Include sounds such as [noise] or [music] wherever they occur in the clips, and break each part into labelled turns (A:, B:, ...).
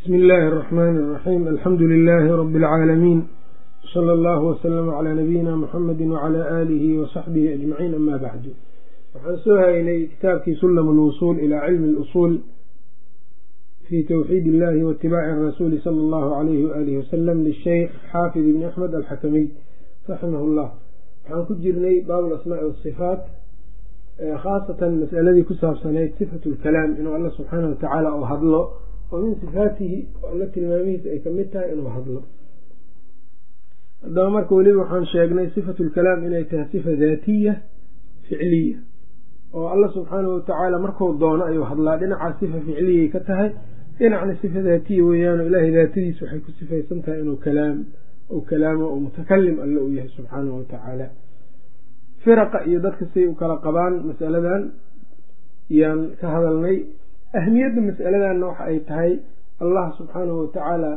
A: bsmi illaahi الرaxmn الraxim alxamdu lilaahi rabi اlcaalamiin slى اllah wslm clى nabiyina mxamedi wclى aalihi wasaxbihi ajmaciin ama bacdu waxaan soo haynay kitaabkii sulam اlwusul ilى cilmi اlusul fi twxiid illahi waitibaaci rasuuli salى اllahu alayhi waalihi wasalam lisheykh xaafid ibni axmed alxakamiy raximah اllah waxaan ku jirnay baab lasmaaءi wasifaat khaasatan masaladii ku saabsanayd sifat lkalaam inuu alla subxaana watacaala u hadlo oo min sifaatihi alla tilmaamihiisa ay ka mid tahay inuu hadlo. Haddaba marka weliba waxaan sheegnay sifatu lkalaam inay tahay sifa daatiya ficliya. Oo alla subxaanahu watacaala marku doono ayuu hadlaa. Dhinacaa sifa ficliyay ka tahay dhinacna sifa daatiya weeyaano ilaahay daatadiisa waxay ku sifaysan tahay inuu kalaam u kalaamo oo mutakalim alle uu yahay subxaanahu watacaala firaqa iyo dadka siay u kala qabaan masaladan yaan ka hadalnay ahmiyadda masaladanna waxa ay tahay allah subxaanahu watacaala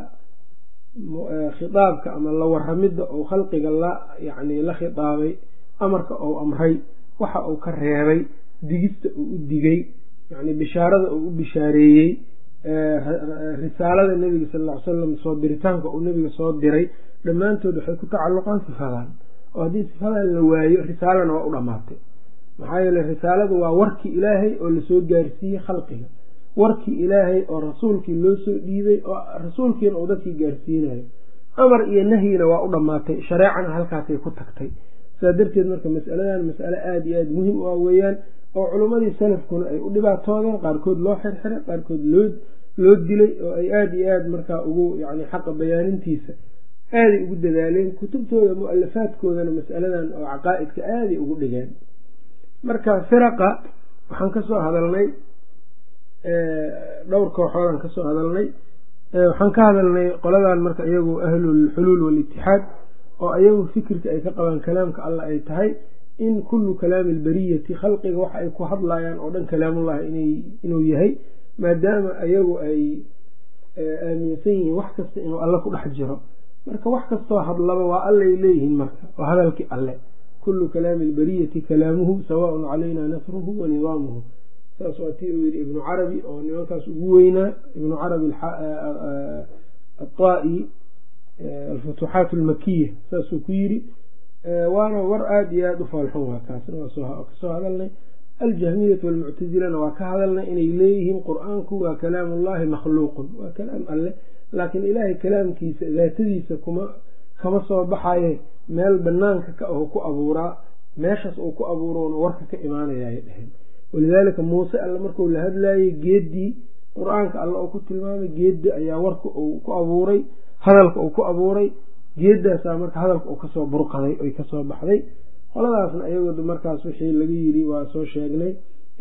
A: khitaabka ama la waramidda ou khalqiga la yacni la khitaabay amarka ou amray waxa uu ka reebay digista uu u digay yacni bishaarada uu u bishaareeyey risaalada nebiga sal ly salam soo diritaanka uu nebiga soo diray dhammaantood waxay ku tacalluqaan sifadan oo haddii sifadan la waayo risaalana waa u dhammaatay maxaa yeele risaaladu waa warkii ilaahay oo la soo gaarsiiyey khalqiga warkii ilaahay oo rasuulkii loo soo dhiibay oo rasuulkiina uu dadkii gaarsiinayo amar iyo nahyina waa u dhammaatay shareecana halkaasay ku tagtay. Saa darteed marka masaladan masale aada iyo aada muhiim u ah weeyaan oo culummadii salafkuna ay u dhibaatoodeen qaarkood loo xirxiray qaarkood loo loo dilay oo ay aada iyo aada markaa ugu yacni xaqa bayaanintiisa aaday ugu dadaaleen kutubtooda mu'alafaadkoodana masaladan oo caqaa-idka aaday ugu dhigeen. Marka firaqa waxaan ka soo hadalnay dhowr kooxoodaan ka soo hadalnay. Waxaan ka hadalnay qoladan marka iyagu ahlulxuluul walitixaad oo iyagu fikirka ay ka qabaan kalaamka allah ay tahay. In kullu kalaami albariyati khalqiga waxa ay ku hadlayaan oo dhan kalaamullahi inuu yahay maadaama iyagu ay aaminsan yihiin wax kasta inuu alle ku dhex jiro. Marka wax kastoo hadlaba waa allay leeyihiin marka waa hadalkii alle. Kullu kalaami albariyati kalaamuhu sawaaun calayna nasruhu wa nidaamuhu saas waa tii uu yihi ibnu carabi oo nimankaas ugu weynaa ibnu carabi ataa-i alfutuuxaat almakiya saasuu ku yiri waana war aada iyo aada u faalxun waa kaasna waa ka soo hadalnay. Aljahmiyatu walmuctasilana waa ka hadalnay inay leeyihiin qur'aanku waa kalaamullahi makhluuqun waa kalaam alle laakiin ilaahay kalaamkiisa daatadiisa kuma kama soo baxaye meel banaanka ka aho ku abuuraa meeshaas uu ku abuuroona warka ka imaanaya ay dheheen walidaalika muuse alle marku la hadlaayey geeddii qur'aanka alle uu ku tilmaamay geeddi ayaa warka uu ku abuuray hadalka uu ku abuuray geeddaasaa marka hadalka uu ka soo burqaday oy ka soo baxday. Qoladaasna iyagooda markaas wixii laga yiri waa soo sheegnay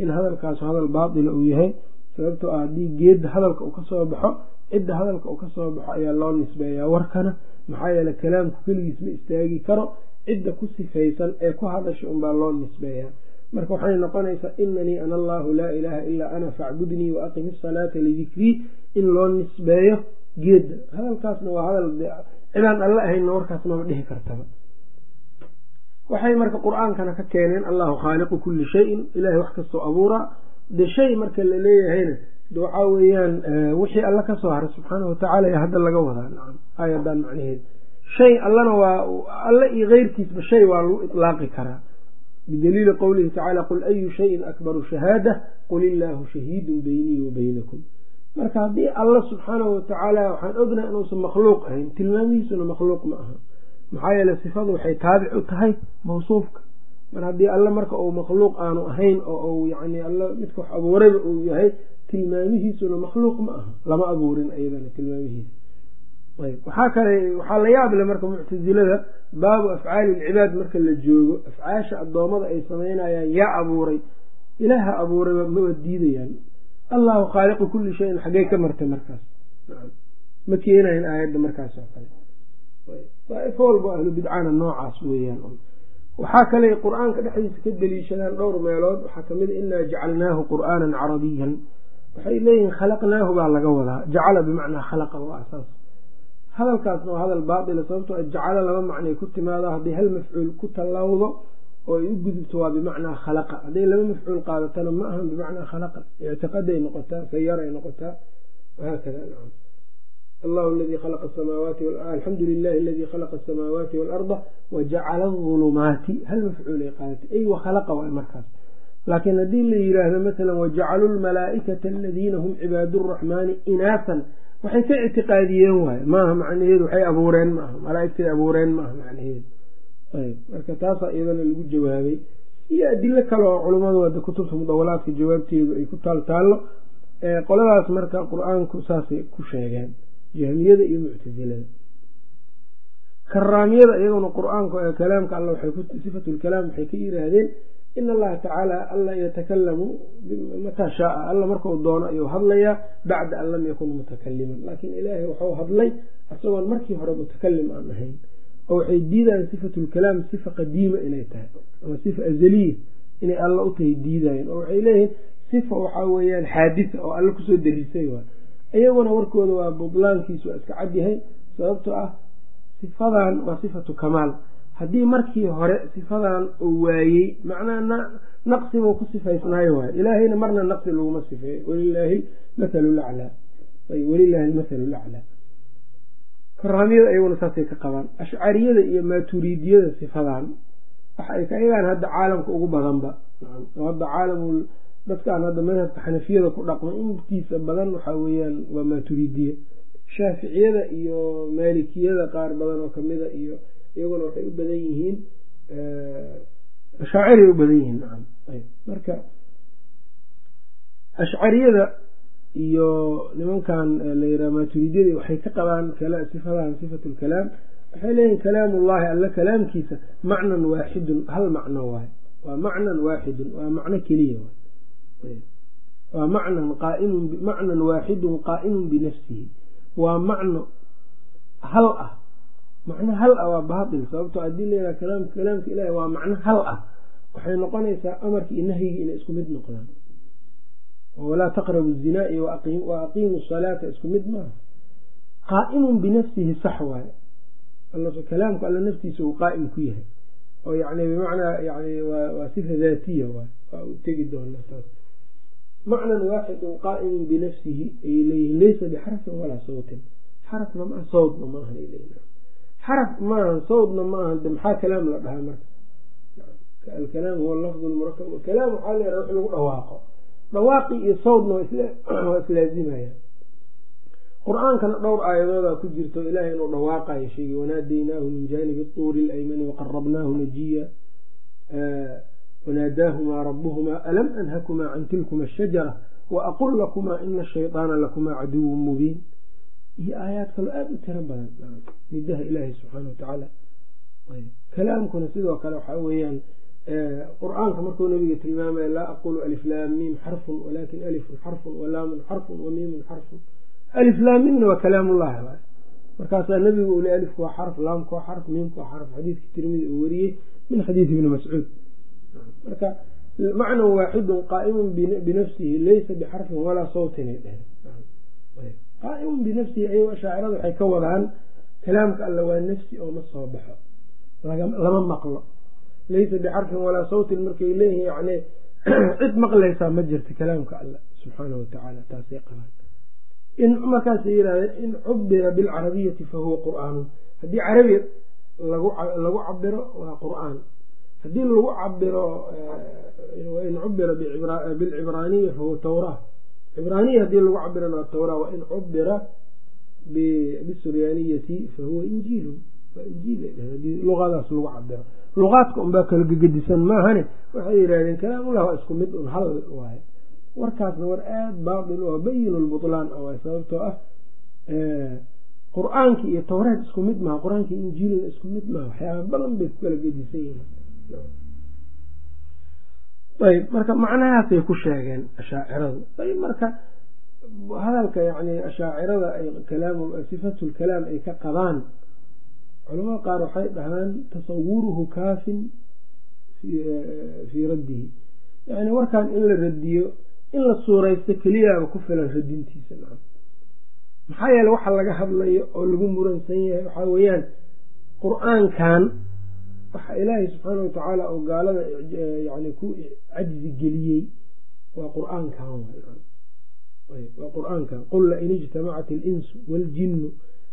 A: in hadalkaasu hadal baatila uu yahay sababtoo ah haddii geedda hadalka uu ka soo baxo cidda hadalka uu ka soo baxo ayaa loo nisbeeyaa warkana. Maxaa yeele kalaamku keligiis ma istaagi karo cidda ku sifaysan ee ku hadasha unbaa loo nisbeeyaa marka waxay noqonaysaa inanii ana allahu laa ilaaha ilaa ana facbudnii wa aqimi asalaata lidikrii in loo nisbeeyo geedda hadalkaasna waa hadal cidaan alle ahaynna warkaas maba dhihi kartaba waxay marka qur'aankana ka keeneen allahu khaaliqu kulli shayin ilahay wax kastoo abuuraa de shay marka la leeyahayna weeyaan wixii alla ka soo haray subxaana watacaala hadda laga wadaa. Nacam aayadan macnaheed. Shay allana waa alle iyo keyrkiisba shay waa lagu itlaaqi karaa bidaliili qowlihi tacaala qul ayu shayin akbaru shahaada qul illaahu shahiidun beynii wa beynakum marka haddii alla subxaanahu watacaala waxaan ognahay inuusan makhluuq ahayn tilmaamihiisuna makhluuq ma aha maxaa yeele sifadu waxay taabic u tahay mawsuufka mar haddii alle marka uu makhluuq aanu ahayn oo u yani alle midka wax abuurayba uu yahay tilmaamihiisuna makhluuq ma aha lama abuurin iyadana tilmaamihiisa waxaa kale waxaa la yaab marka muctasilada baabu afcaali ilcibaad marka la joogo afcaasha addoommada ay samaynayaan yaa abuuray ilaaha abuurayba maba diidayaan. Allahu khaaliqu kulli shayin xaggey ka martay markaas. Ma keenayan aayadda markaas oo kale. Daaifo walba ahlu bidcana noocaas weeyaan. Waxaa kale qur'aanka dhexdiisa ka deliishadaan dhowr meelood. Waxaa ka mid a inaa jacalnaahu qur'aanan carabiyan. Waxay leeyihiin khalaqnaahu baa laga wadaa. Jacala bimacnaa khalaqa waa asaas hadalkaasna waa hadal baatila sababtoo jacalo laba macnay ku timaado hadday hal mafcuul ku tallawdo oo ay u gudubto waa bimacnaa khalaqa. Hadday laba mafcuul qaadatana ma ahan bimacnaa khalaqa. Ictiqaday noqotaa sayaray noqotaa wahaakada nacam. Allahu aladii khalaqa samaawaati alxamdu lilahi aladii khalaqa asamaawaati waalarda wajacala adulumaati hal mafcuulay qaadata ay wakhalaqa waay markaas. Laakiin haddii la yidhaahdo masalan wajacaluu lmalaa'ikata aladiina hum cibaadu raxmaani inaasan waxay ka ictiqaadiyeen waaye maaha macnaheedu waxay abuureen maaha. Malaaigtay abuureen maaha macnaheedu. Ayb marka taasaa iyadana lagu jawaabay. Iyo adilo kale oo culummadu hadda kutubta mudawalaadka jawaabteedu ay ku taal taallo qoladaas marka qur'aanku saasay ku sheegeen. Jahmiyada iyo muctasilada karaamiyada iyaguna qur'aanku ee kalaamka alla sifatulkalaam waxay ka yiraahdeen in allaha tacaala alla yatakalamu mataa shaaa alla markau doono ayuu hadlayaa bacda an lam yakun mutakaliman laakiin ilaahay waxuu hadlay isagoon markii hore mutakalim aan ahayn oo waxay diidayeen sifatulkalaam sifa qadiima inay tahay ama sifa azaliya inay alla u tahay diidayeen oo waxay leeyihiin sifa waxaa weeyaan xaadisa oo alle ku soo darisay waay iyaguna warkooda waa budlaankiis waa iska cadyahay sababtoo ah sifadan waa sifatu kamaal haddii markii hore sifadan uu waayey macnaha naqsibuu ku sifaysnaayo waay ilaahayna marna naqsi laguma sifeeyo walilaahi mathalu laclaa. Walilaahi almathalu laclaa. Karaamiyada ayaguna saasay ka qabaan. Ashcariyada iyo maaturiidiyada sifadan ayagaan hadda caalamka ugu badanba. Hadda caalam dadkaan hadda madhabka xanafiyada ku dhaqma intiisa badan waxaa weeyaan waa maaturiidiya shaaficiyada iyo maalikiyada qaar badan oo kamida iyo iyaguna waxay u badan yihiin ashaaciray u badan yihiin nacam. marka ashcariyada iyo nimankan la yiraha maaturiidyada waxay ka qabaan sifadan sifatu lkalaam waxay leeyihiin kalaamullahi alla kalaamkiisa macnan waaxidun hal macno waay waa macnan waaxidun waa macno keliya waa macnan waaxidun qaa'imun binafsihi waa macno hal ah macno hal ah waa baatil sababtoo haddii layidhaha kalaam kalaamka ilahi waa macno hal ah waxay noqonaysaa amarki iyo nahyigi inay isku mid noqdaan. Walaa taqrabu zinaa iyo wa aqiimu salaata isku mid maaha. Qaa'imun binafsihi sax waaye. Kalaamku alla naftiisa uu qaa'im ku yahay. Oo yani bimacnaa yani waa sifa daatiya waay waa u tegi doonaa taas. Macnan waaxidun qaa'imun binafsihi ay leeyihiin laysa bixarfin walaa sawtin. Xarafna maaha sawdna maaha xaraf maaha sawdna maaha de maxaa kalaam la dhahaa marka alkalaam huwa lafdu lmurakab kalaam waxaa la yaraha wax lagu dhawaaqo dhawaaqi iyo sawdna waa islaazimayaan qur'aankana dhowr aayadoodaa ku jirto ilaahay inuu dhawaaqayo sheegay wanaadaynaahu min jaanibi tuuri ilaymani waqarabnaahu najiya wanaadaahumaa rabuhumaa alam anhakumaa can tilkuma ashajara waaqul lakumaa ina ashayطaana lakumaa caduwun mubiin iyo aayaad kaloo aada u tiro badan nidaha ilaahi subxaana wa tacaala kalaamkuna sidoo kale waxaa weeyaan qur'aanka markuu nabiga tilmaamaya laa aqulu aliflaamiim xarfun walakin alifun xarfun walaamun xarfun wamiimun xarfun. Aliflaamiimna waa kalaamullahi markaasaa nabigu uli alifku waa xarf laamku waa xarf miimku waa xarf. Xadiidka tirmidi uu wariyey min xadiidi ibni mascuud. Marka macnan waaxidun qaa'imun binafsihi laysa bixarfin walaa sawtinay dheheen qaa'imun binafsihi ayago ashaacirada waxay ka wadaan kalaamka alla waa nafsi oo ma soo baxo. Lama maqlo. Laysa bixarfin walaa sawtin markay leeyihiin yani [clears throat] cid maqlaysaa ma jirta kalaamka alla subxaana wa tacaala taasay qabaan. In markaasay yidhahdeen in cubira bilcarabiyati fahuwa qur'aanun haddii carabi lagu cabiro waa qur'aan. Haddii lagu cabiro in cubira bilcibraaniya fahuwa tawraa cibraaniya haddii lagu cabirana waa tawraa wain cubira bisuryaaniyati fahuwa injiilun waa injiil haddii luqadaas lagu cabiro luqaadka unbaa kala gegedisan maahane waxay yidhahdeen kalaamullah waa isku mid un hal waaye. Warkaasna war aada baatil oo bayin lbutlaan waay sababtoo ah qur'aanki iyo tawreed isku mid maha qur'aanki injiilna isku mid maha waxyaaba badan bay ku kala gedisan yihiin ayb marka macnahaasay ku sheegeen ashaaciradu. Ayb marka hadalka yani ashaacirada ay kalaam sifatulkalaam ay ka qabaan culamada qaar waxay dhahaan tasawuruhu kaafin fii raddihi. Yani warkan in la radiyo in la suuraysto keliyaaba ku filan radintiisa maxaa yeele waxa laga hadlayo oo lagu muransan yahay waxaa weeyaan qur'aankan waxa ilaahay subxaana watacaala oo gaalada yani ku cajzi geliyey waa qur'aankan waa qur'aankan qul lain ijtamacat alinsu waaljinu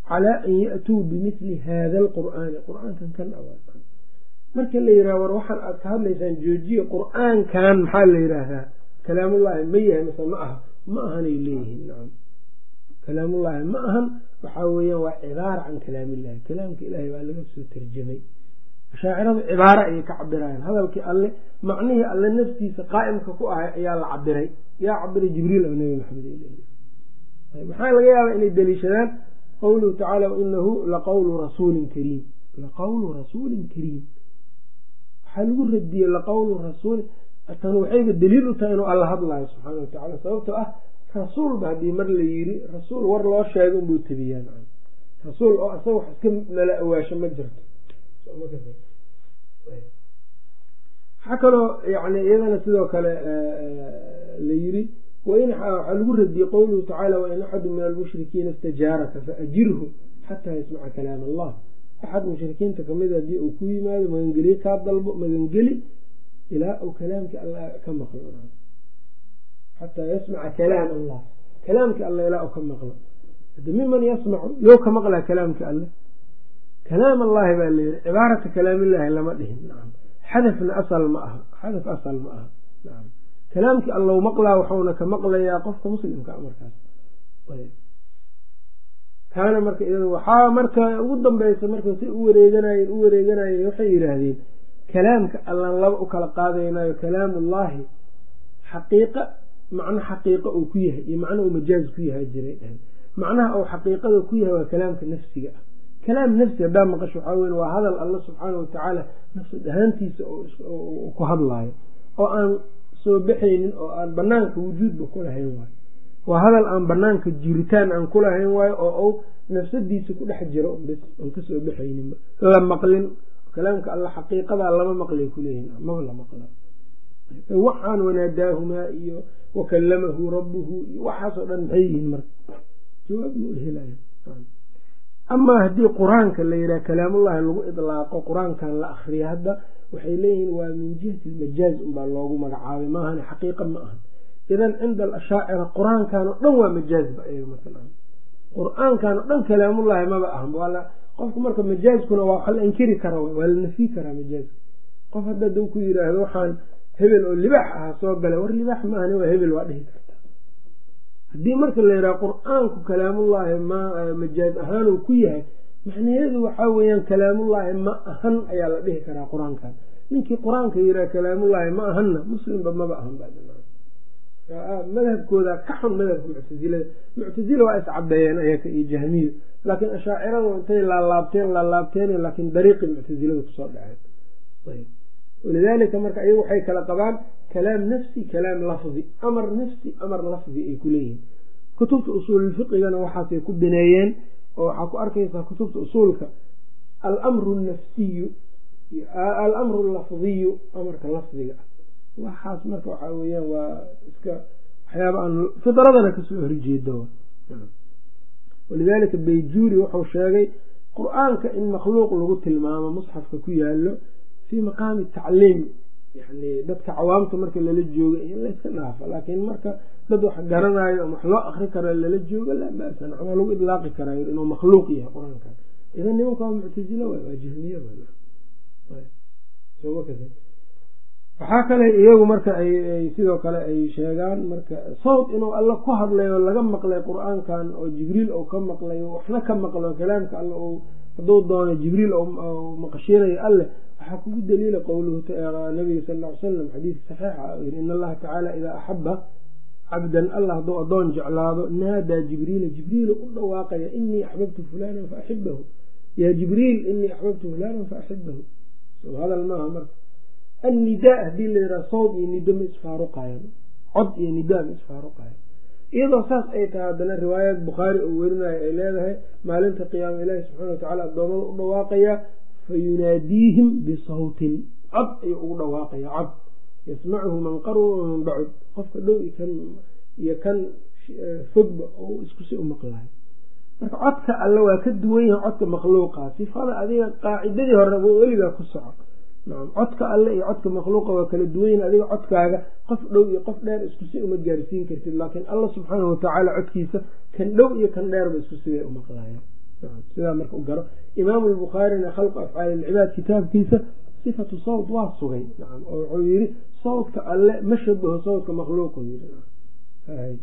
A: calaa an ya'tuu bimithli hada alqur'aani. Qur'aankan kan marka la yidhaha war waxaan aad ka hadlaysaan joojiya qur'aankan maxaa la yidhaahdaa kalaamullaahi ma yahay mase ma aha. Ma ahanay leeyihiin nacam kalaamullaahi ma ahan. Waxaa weeyaan waa cibaara can kalaamillahi kalaamka ilaahay baa laga soo tarjamay ashaaciradu cibaaro ayay ka cabirayaan hadalkii alle macnihii alle naftiisa qaa'imka ku ahay ayaa la cabiray yaa cabiray jibriil oo nebi maxamed maxaa laga yaabaa inay deliishadaan qowluhu tacaala inahu laqawlu rasuulin kariim. Laqawlu rasuulin kariim. Waxaa lagu radiyey laqawlu rasuulin. Tan waxayba daliil u tahay inuu alla hadlaayo subxaana watacala sababtoo ah rasuulba haddii mar la yiri rasuul war loo sheega unbuu tabiyaan rasuul oo asaga wax iska mala awaasho ma jirto waxaa kaloo yani iyadana sidoo kale la yiri waxaa lagu radiyey qowluhu tacaala wain axadu min almushrikiina istajaaraka faajirhu xataa yasmaca kalaam allah. Axad mushrikiinta ka mid haddii uu ku yimaado magangeliye kaa dalbo magangeli ilaa uu kalaamkii alla ka maqlo. Xataa yasmaca kalaam allah. Kalaamkii alle ilaa uu ka maqlo. Hada miman yasmacu yow ka maqlaa kalaamki alle kalaam allahi baa layidhi cibaarata kalaamillaahi lama dhihin. Xadafna asal ma aha. Xadaf asal ma aha. Kalaamkii allow maqlaa waxauna ka maqlayaa qofka muslimka markaas. Kaana marka iyada waxaa marka ugu dambeysa marka si u wareeganayeen u wareeganayeen waxay yidhaahdeen kalaamka allan laba u kala qaadaynayo kalaamullaahi xaqiiqa macno xaqiiqa uu ku yahay iyo macno uu majaaz ku yahay jiray. Macnaha uu xaqiiqada ku yahay waa kalaamka nafsiga ah kalaam nafsi haddaa maqasho waxaa weyn waa hadal alla subxaana watacaala nafsad ahaantiisa ku hadlaayo oo aan soo baxaynin oo aan banaanka wujuudba ku lahayn waayo. Waa hadal aan banaanka jiritaan aan ku lahayn waayo oo uu nafsadiisa ku dhex jiro bs aan ka soo baxayninba la maqlin kalaamka alla xaqiiqadaa lama maqlay kuleeyihin maba la maqla waxaan wanaadaahumaa iyo wakallamahu rabbuhu iyo waxaasoo dhan maxay yihiin marka? Jawaab ma helaya amaa haddii qur'aanka la yidhaha kalaamullahi lagu idlaaqo qur'aankan la akriya hadda waxay leeyihiin waa min jihati lmajaaz unbaa loogu magacaabay. Maahan xaqiiqa ma ahan idan cinda alashaacira qur'aankan dhan waa majaazba qur'aankan oo dhan kalaamullahi maba ahan qofku marka majaazkuna waa waxa la inkiri kara waa la nafi karaa majaazka. Qof hadda duu ku yidhaahdo waxaan hebel oo libaax ahaa soo galay war libaax maahani waa hebel waa dhihi karta haddii marka la yidhaha qur'aanku kalaamullaahi ma majaaz ahaanuu ku yahay macnaheedu waxaa weeyaan kalaamullaahi ma ahan ayaa la dhihi karaa qur'aankan ninkii qur'aanka yidhaha kalaamullaahi ma ahanna muslimba maba ahan madhabkooda ka xun madhabka muctasilada muctasila waa iscadeeyeen ayaka iyo jahmiyo laakiin ashaaciradu intay laalaabteen laalaabteen laakiin dariiqii muctasilada ku soo dhaceen walidaalika marka iyagu waxay kala qabaan kalaam nafsi kalaam lafdi. Amar nafsi amar lafdi ay kuleeyihiin kutubta usuululfiqigana waxaasay ku bineeyeen oo waxaa ku arkaysaa kutubta usuulka. Alamru nafsiyu alamru lafdiyu amarka lafdiga. Waxaas marka waxaa weeyaan waa iska waxyaaba aan fidradana ka soo horjeedo. Walidaalika bayjuuri wuxuu sheegay qur'aanka in makhluuq lagu tilmaamo musxafka ku yaalo fii maqaami tacliim yani dadka cawaamta marka lala joogo in layska dhaafo laakiin marka dad wax garanayo ama wax loo akri karo lala joogo laa ba'san ama lagu idlaaqi karayo inuu makhluuq yahay qur'aankan idan nimanka waa muctasilo waay waa jahmiye waxaa kale iyagu marka ay sidoo kale ay sheegaan marka sawt inuu alla ku hadlay oo laga maqlay qur'aankan oo jibriil ou ka maqlay waxna ka maqlo kalaamka alle hadduu doono jibriil maqashinayo alleh waxaa kugu daliila qowluhu nabiga sal ly salam xadiidka saxiixa u yiri in allaha tacaala idaa axaba cabdan allah hadduu addoon jeclaado naadaa jibriila jibriila u dhawaaqaya inii axbabtu fulanan fa axibahu jibriil inii axbabtu fulanan fa axibahu hadal maaha marka. Annidaa haddii la yidhaha sawd iyo nido ma isfaaruqayan cod iyo nidaa ma isfaaruqayan iyadoo saas ay tahay haddana riwaayad bukhaari uu werinayo ay leedahay maalinta qiyaama ilaahi subxana watacala addoommada u dhawaaqayaa fa yunaadiihim bisawtin cod ayuu ugu dhawaaqaya cod yasmacuhu man qaruba waman bacud qofka dhow iyo kan fogba oo isku si u maqlayo marka codka alle waa ka duwan yahay codka makhluuqa sifada adiga qaacidadii hore weligaa ku soco codka alle iyo codka makhluuqa waa kala duwanyin adiga codkaaga qof dhow iyo qof dheer isku si uma gaarsiin kartid laakiin alla subxaanahu watacaala codkiisa kan dhow iyo kan dheerba isku sibay u maqlaayaan sidaa marka u garo. Imaamu lbukhaarina khalqu afcaali ilcibaad kitaabkiisa sifatu sawt waa sugay. Oo wuxuu yidhi sawtka alle ma shabaho sawtka makhluuqu yii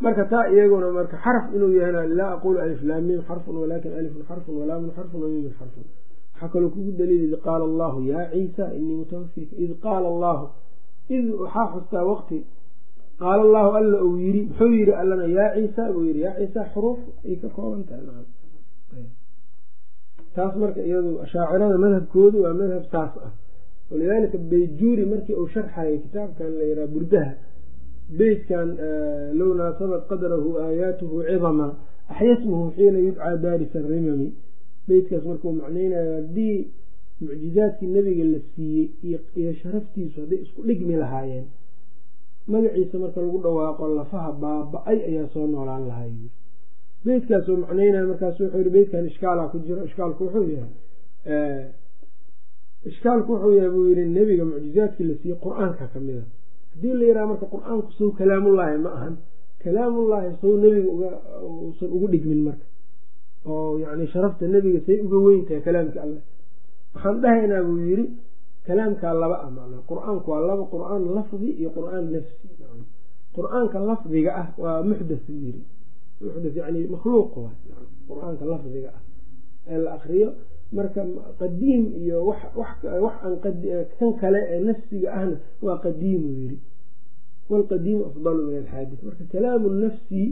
A: marka taa iyaguna marka xaraf inuu yahana laa aqulu alif laamim xarfun walakin alifun xarfun walaamun xarfun wamiimun xarfun. Waxaa kaloo kugu daliil id qaala allahu yaa ciisa inii mutawafika id qaala allahu id waxaa xustaa waqti qaala allahu alla uu yiri muxuu yiri allana yaa ciisa buu yiri yaa ciisa xuruuf ay ka kooban tahay taas marka iyadu ashaacirada madhabkoodu waa madhab saas ah walidaalika bayjuuri markii uu sharxayay kitaabkan la yihaha burdaha beytkan low naasabat qadrahu aayaatuhu cidama axyasmuhu xiina yudcaa daaris arimami beytkaas markuu macnaynayo haddii mucjizaadkii nebiga la siiyey iyo sharaftiisu hadday isku dhigmi lahaayeen magaciisa marka lagu dhawaaqo lafaha baaba-ay ayaa soo noolaan lahay. Beytkaasuu macnaynaya markaasu wuxuu yihi beytkan ishkaalaa ku jiro ishkaalku wuxuu yahay. Ishkaalku wuxuu yahay buu yihi nebiga mucjizaadkii la siiyey qur'aanka ka mid a haddii la yidhaha marka qur'aanku sow kalaamullaahi ma ahan kalaamullaahi sow nebiga uusan ugu dhigmin marka. Oo yani sharafta nebiga say uga weyn tahay kalaamka alleh waxaan dhahaynaa buu yidhi kalaamkaa laba ah macnaa qur'aanku waa laba qur'aan lafdi iyo qur'aan nafsi qur'aanka lafdiga ah waa muxdas yidhi muxdas yani makhluuq waay qur'aanka lafdiga ah ee la akriyo marka qadiim iyo wax aan kan kale ee nafsiga ahna waa qadiimuu yidhi waalqadiimu afdalu min alxaadis marka kalaamu nafsi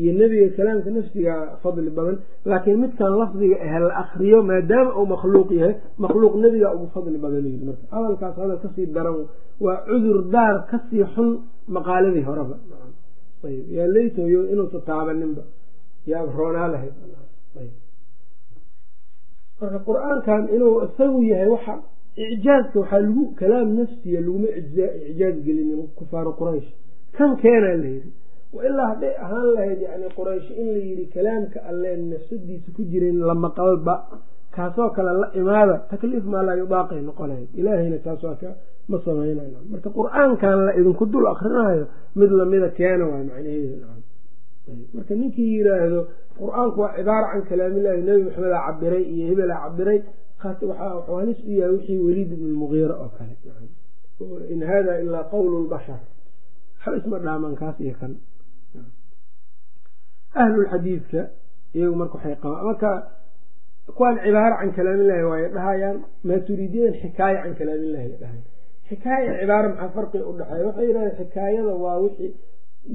A: iyo nebiga kalaamka nafsiga fadli badan laakiin midkan lafdiga ahe la akriyo maadaama uu makhluuq yahay makhluuq nebiga ugu fadli badan yii marka hadalkaas hadal ka sii daran waa cudur daar ka sii xun maqaaladii horeba. Yaa leytoyo inuusa taabaninba yaa roonaa lahayd. Marka qur'aankan inuu isagu yahay waxa icjaazka waxaa lagu kalaam nafsiya laguma icjaaz gelinin kufaaru quraysh. Kan keenaa la yidhi ilaa hadday ahaan lahayd yani quraysh in la yidhi kalaamka alle nafsadiisa ku jirin lamaqalba kaasoo kale la imaada takliif maa laa yudaaqay noqonayd ilaahayna taas ka ma samaynayo marka qur'aankan la idinku dul akrinayo mid lamida keena waay macnaheedu marka ninkii yiraahdo qur'aanku waa cibaara can kalaamillahi nebi maxamedaa cabiray iyo hebelaa cabiray waxuu halis u yahay wixii weliid ibn lmugiira oo kale. In hada ilaa qowlu lbashar waxba isma dhaamaan kaas iyo kan ahlulxadiidka iyagu marka waxay qabaan. Marka kuwaan cibaaro can kalaamillahi waay dhahayaan maaturiidiyadan xikaaya can kalaamillahi dhahay xikaaya cibaaro maxaa farqiga udhexeeya waxay yidhahdeen xikaayada waa wixii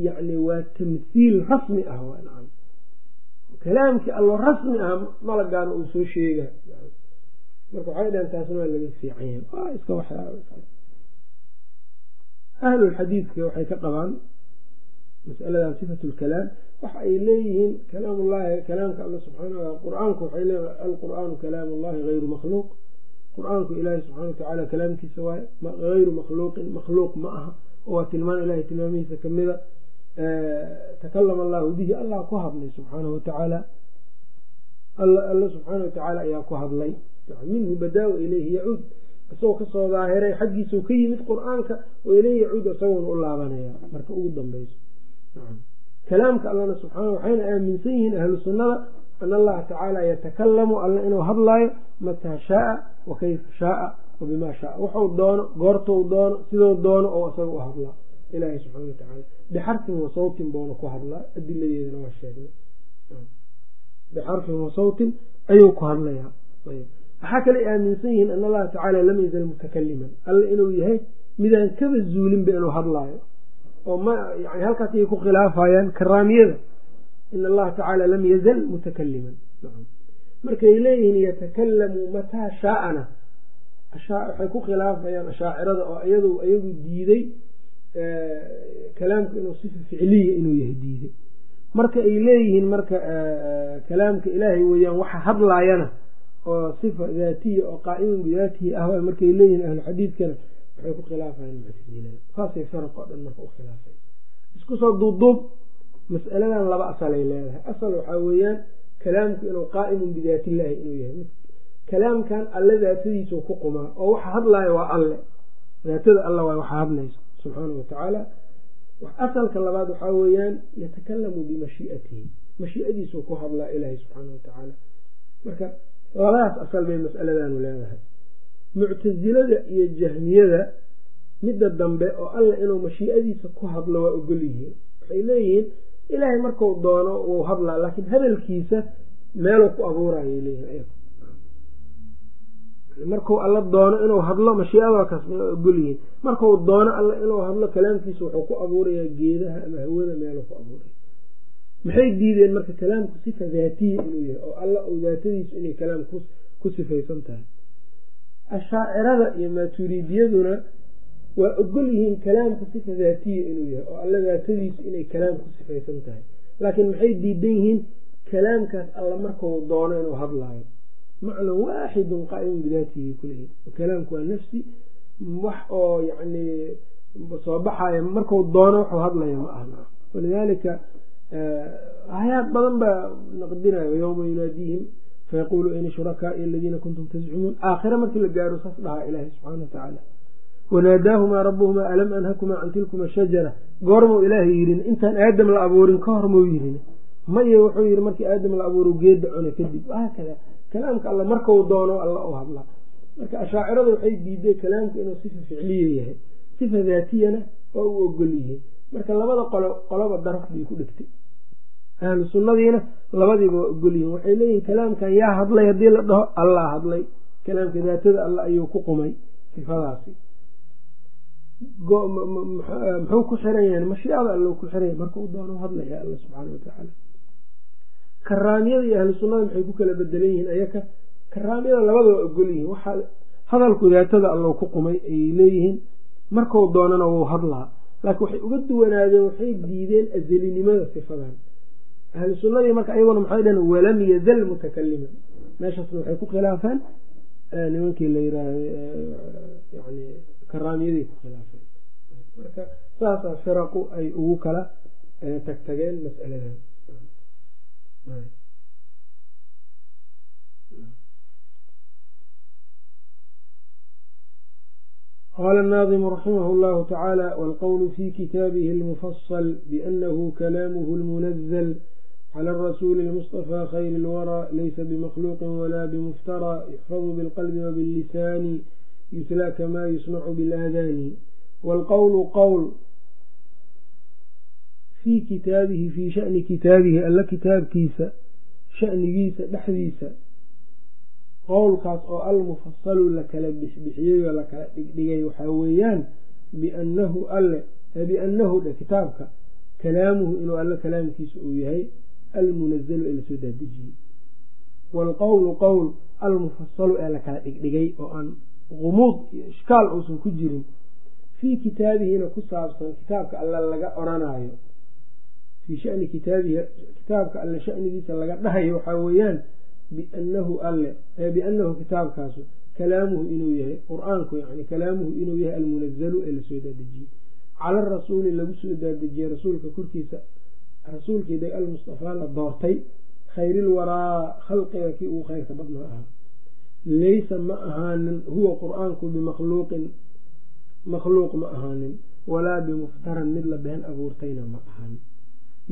A: yani waa tamhiil rasmi ah nacam. Kalaamkii allo rasmi ah malagaana uu soo sheega. Marka waxay dhaheen taasna waa laga fiican yahay. Waa iska waxyaaba ahlulxadiidka waxay ka qabaan masaladan sifat lkalaam waxa ay leeyihiin kalaamullahi kalaamka alla subxaana qur'aanku waxay leeyihiin alqur'aanu kalaam ullahi hayru makhluuq. Qur'aanku ilaahi subxana watacaala kalaamkiisa waaye hayru makhluuqin makhluuq ma aha oo waa tilmaan ilahay tilmaamihiisa kamida takalama allahu bihi allah ku hadlay subxaanahu watacaala alla subxaana watacaala ayaa ku hadlay. Minhu badaa ilayhi yacuud isagoo ka soo daahiray xaggiisau ka yimid qur'aanka wa ilayhi yacuud isagoona u laabanaya. Marka ugu dambeyso kalaamka allana subxaana waxayna aaminsan yihiin ahlu sunnada an allaha tacaala yatakalamu alla inuu hadlaayo mataa shaaa wa kayfa shaaa wa bimaa shaaa. Waxuu doono goortou doono sidou doono oo isaga u hadlaa. Ilaahay subxana watacaala bixarfin wa sawtin buuna ku hadlaa. Adiladeedana waa sheegnay. Bixarfin wa sawtin ayuu ku hadlayaa. Waxaa kale aaminsan yihiin an allaha tacaala lam yazal mutakaliman alla inuu yahay midaan kaba zuulinba inuu hadlaayo oo ma yani halkaas ayay ku khilaafayaan karaamiyada. In allaha tacaala lam yazal mutakaliman markay leeyihiin yatakalamu mataa shaaana. Waxay ku khilaafayaan ashaacirada oo iyadu iyagu diiday kalaamka inuu sifa ficliya inuu yahay diiday. Marka ay leeyihiin marka kalaamka ilaahay weeyaan waxa hadlaayana oo sifa daatiya oo qaa'iman bidaatihi ah markay leeyihiin ahlu xadiidkana waxay ku khilaafayaan muctasilada saasay faraq oo dhan marka u khilaafay. Isku soo duubduub mas'aladan laba asalay leedahay. Asal waxaa weeyaan kalaamku inuu qaa'imun bidaatillahi inuu yahay. Kalaamkan alle daatadiisuu ku qumaa oo waxa hadlaayo waa alle. Daatada alla waay waxa hadlayso subxaana wa asalka labaad waxaa weeyaan yatakalamu bimashii'atihi mashii'adiisuu ku hadlaa ilaahay subxaana wa tacaala marka labadaas asal bay mas'aladaanu leedahay muctasilada iyo jahmiyada midda dambe oo alla inuu mashii'adiisa ku hadlo waa ogol yihiin. Waxay leeyihiin ilaahay marku doono wuu hadlaa laakiin hadalkiisa meeluu ku abuurayay leeyihiin marku alla doono inuu hadlo mashii'ada kaas ogol yihiin. Marku doono alla inuu hadlo kalaamkiisa wuxuu ku abuurayaa geedaha ama hawada meeluu ku abuuraya maxay diideen marka kalaamku sifa daatiya inuu yahay oo alla uu daatadiisu inay kalaam ku sifaysan tahay ashaacirada iyo maaturiidiyaduna waa ogol yihiin kalaamka sifa daatiya inuu yahay oo alla daatadiisu inay kalaam ku sifaysan tahay. Laakiin maxay diidan yihiin kalaamkaas alla marku doono inuu hadlaayo? Macna waaxidun qaa'imun bidaatihi kuleeyihi kalaamku waa nafsi wax oo yacni soo baxaya marku doono wuxuu hadlaya ma aha. Walidaalika aayaad badan baa naqdinayo yowma yunaadiihim fayaquulu ayna shurakaai aladiina kuntum tazcumuun aakhire markii la gaaro saas dhahaa ilaahi subxaana wa tacaala wanaadaahumaa rabuhumaa alam anhakumaa can tilkuma shajara goormuu ilaahay yidhin intaan aadam la abuurin ka hor muu yidhin maye wuxuu yidhi markii aadam la abuuro geeda cuna kadib haakada kalaamka alla marku doono alla u hadlaa marka ashaaciradu waxay diideen kalaamka inuu sifa ficliya yahay sifa daatiyana waa u ogol yihiin marka labada qolo qoloba daraf bay ku dhegtay ahlu sunnadiina labadiiba waa ogol yihiin. Waxay leeyihiin kalaamkan yaa hadlay haddii la dhaho allaa hadlay. Kalaamka daatada alla ayuu ku qumay sifadaasi. Muxuu ku xiran yahay? Mashiicada alla ku xiran yahay. Marka u doono hadlaya alla subxaana watacaala karaamiyada iyo ahlu sunnada maxay ku kala bedelan yihiin ayaka karaamiyada ogol yihiin. Waxaa hadalku daatada allow ku qumay ayay leeyihiin. Marku doonana wuu hadlaa. Laakiin waxay uga duwanaadeen waxay diideen azalinimada sifadan ahlu sunnadii marka ayaguna maxay dhaheen walam yazal mutakaliman meeshaasna waxay ku khilaafeen nimankii la yiraahdo yani karaamiyaday ku khilaafeen marka saasaa firaqu ay ugu kala tagtageen mas'aladan qaala الnaadimu raximah اllahu tacaala wاlqowlu fi kitaabihi اlmufasl biأnahu kalaamuhu اlmunazl clى الrasuuli اlmuصطfى khayr اlwarى laysa bmakhluuqi wla bmuftarى yuxfadu bاlqalbi wbاllisaani yutlaa kama yusmacu bاlaadaani wاlqowlu qowl fii kitaabihi fii shani kitaabihi alla kitaabkiisa shanigiisa dhexdiisa qowlkaas oo almufasalu lakala bixbixiyey oo lakala dhigdhigay waxaa weeyaan biannahu alle biannahu dhe kitaabka kalaamuhu inuu alle kalaamkiisa uu yahay almunazalu ee la soo daadejiyey waalqowlu qowl almufasalu ee lakala dhigdhigay oo aan qumuud iyo ishkaal uusan ku jirin fii kitaabihina ku saabsan kitaabka alle laga odhanaayo fii shani kitaabihi kitaabka alle shanigiisa laga dhahayo waxaa weeyaan biannahu alle biannahu kitaabkaasu kalaamuhu inuu yahay qur'aanku yani kalaamuhu inuu yahay almunazalu ee la soo daadejiyey cala rasuuli lagu soo daadejiyey rasuulka korkiisa rasuulkiida almustafaa la doortay khayrilwaraa khalqiga kii ugu khayrka badnaa ahaa laysa ma ahaanin huwa qur'aanku bimakhluuqin makhluuq ma ahaanin walaa bimuftaran mid la been abuurtayna ma ahaanin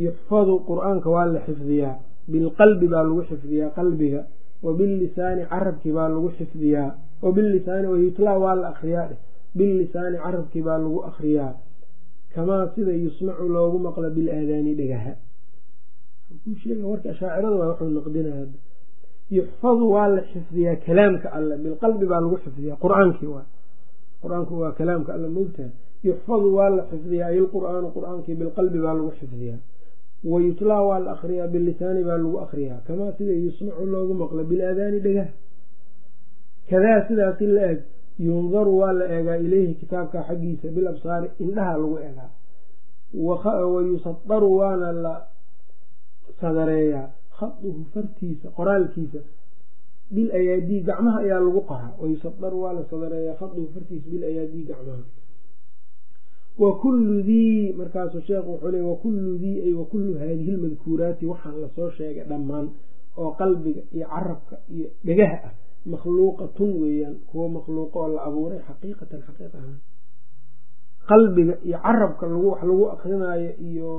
A: yuxfadu qur'aanka waa la xifdiyaa bilqalbi baa lagu xifdiyaa qalbiga wabillisaani carabkii baa lagu xifdiyaa wabillisaani wayutlaa waa la akriyaa billisaani carabkii baa lagu akriyaa kamaa sida yusmacu loogu maqlo bilaadaani dhagaha warka ashaacirada waa wuxuu naqdinaya yuxfadu waa la xifdiyaa kalaamka alle bilqalbi baa lagu xifdiyaa qur'aankii waa qur'aanku waa kalaamka alle moogtaha yuxfadu waa la xifdiyaa ilqur'aanu qur'aankii bilqalbi baa lagu xifdiyaa wayutlaa waa la akriyaa bilisaani baa lagu akriyaa kamaa sida yusmacu loogu maqlo bilaadaani dhagaha kadaa sidaasi la eg yundaru waa la eegaa ileyhi kitaabka xaggiisa bil absaari indhaha lagu eegaa. Wayusadaru waana la sadareeyaa. Khaduhu fartiisa qoraalkiisa bil ayaadii gacmaha ayaa lagu qoraa. Wayusadaru waa la sadareeyaa. Khaduhu fartiisa bil ayaadii gacmaha. Wakullu dii markaasuu sheekhu wuxuu le wakullu dii ay wakullu haadihi lmadkuuraati waxaan la soo sheegay dhammaan oo qalbiga iyo carabka iyo dhegaha ah makhluuqatun weeyaan kuwa makhluuqo oo la abuuray xaqiiqatan xaqiiq ahaan. Qalbiga iyo carabka wax lagu akrinaayo iyo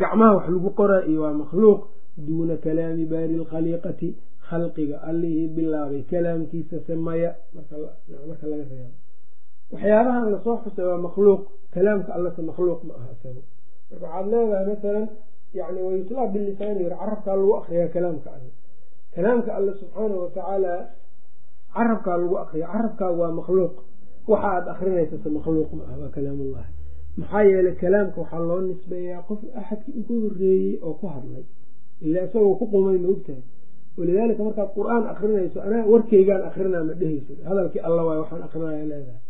A: gacmaha wax lagu qoraayo waa makhluuq. Duuna kalaami baari lkhaliiqati khalqiga allihii bilaabay kalaamkiisa samaya marka laga reebo waxyaabahan la soo xusay waa makhluuq. Kalaamka allase makhluuq ma aha isagu. Marka waxaad leedahay masalan yani wayutlaa bilisaani yir carabkaa lagu akriyaa kalaamka alle kalaamka alle subxaanahu watacaala carabkaa lagu akriya carabkaagu waa makhluuq. Waxa aad akrinaysase makhluuq ma ah waa kalaamullahi. Maxaa yeelay kalaamka waxaa loo nisbeeyaa qof axadkii ugu horeeyey oo ku hadlay. Ilaa isagoo ku qumay ma ogtahay. Walidaalika markaad qur'aan akrinayso anaa warkeygaan akrinaa ma dhehaysid hadalkii alla waay waxaan akrinaya leedahay.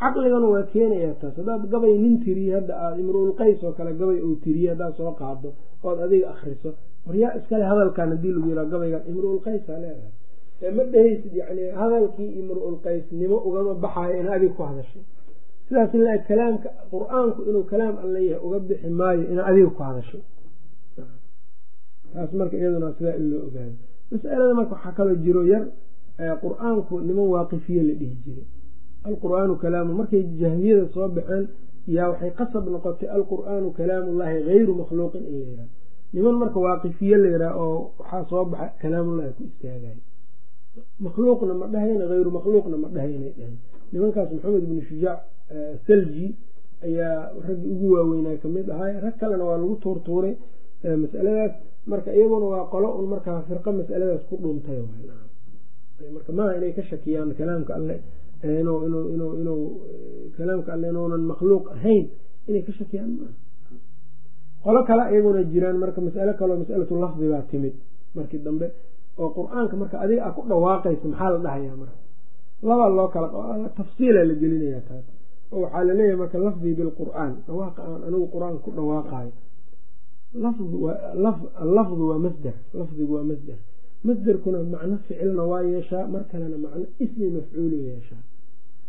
A: Caqligana waa keenayaa taas. Haddaad gabay nin tiriye hadda aad imruul qays oo kale gabay uu tiriye haddaad soo qaado ood adiga akriso waryaa iskale hadalkan haddii lagu yiraa gabaygan imruul qaysaa leedahay ee ma dhehaysid yani hadalkii imruul qaysnimo ugama baxaayo in adiga ku hadashay? Sidaas la kalaamka qur'aanku inuu kalaam alla yahay uga bixi maayo in adiga ku hadashay. Taas marka iyaduna sidaa in loo ogaado. Masalada marka waxaa kaloo jiro yar qur'aanku niman waaqifiye la dhihi jiray. Alqur-aanu kalaamu markay jahmiyada soo baxeen yaa waxay qasab noqotay alqur-aanu kalaamullahi hayru makhluuqin in la yihah niman marka waaqifiye la yidhaha oo waxaa soo baxa kalaamullahi ku istaagayo makhluuqna ma dhahayna hayru makhluuqna ma dhahaynay dhahen nimankaas maxamed ibnu shujaac salji ayaa raggii ugu waaweynaa ka mid ahaay rag kalena waa lagu tuurtuuray masaladaas. Marka iyaguna waa qolo un markaa firqo masaladaas ku dhuntay marka maaha inay ka shakiyaan kalaamka alle inuu inuu inuu inuu kalaamka alle inuunan makhluuq ahayn inay ka shakiyaan maaha qolo kale iyaguna jiraan marka masalo kaleo masalatu lafdi baa timid markii dambe oo qur'aanka marka adiga a ku dhawaaqaysa maxaa la dhahayaa marka? Labaa loo kala tafsiila la gelinaya taas. Oo waxaa la leeyahay marka lafdii bilqur-aan dhawaaqa aan anigu qur'aanka ku dhawaaqaayo allafdu waa masder lafdigu waa masder. Masderkuna macno ficilna waa yeeshaa mar kalena macno ismi mafcuulu yeeshaa.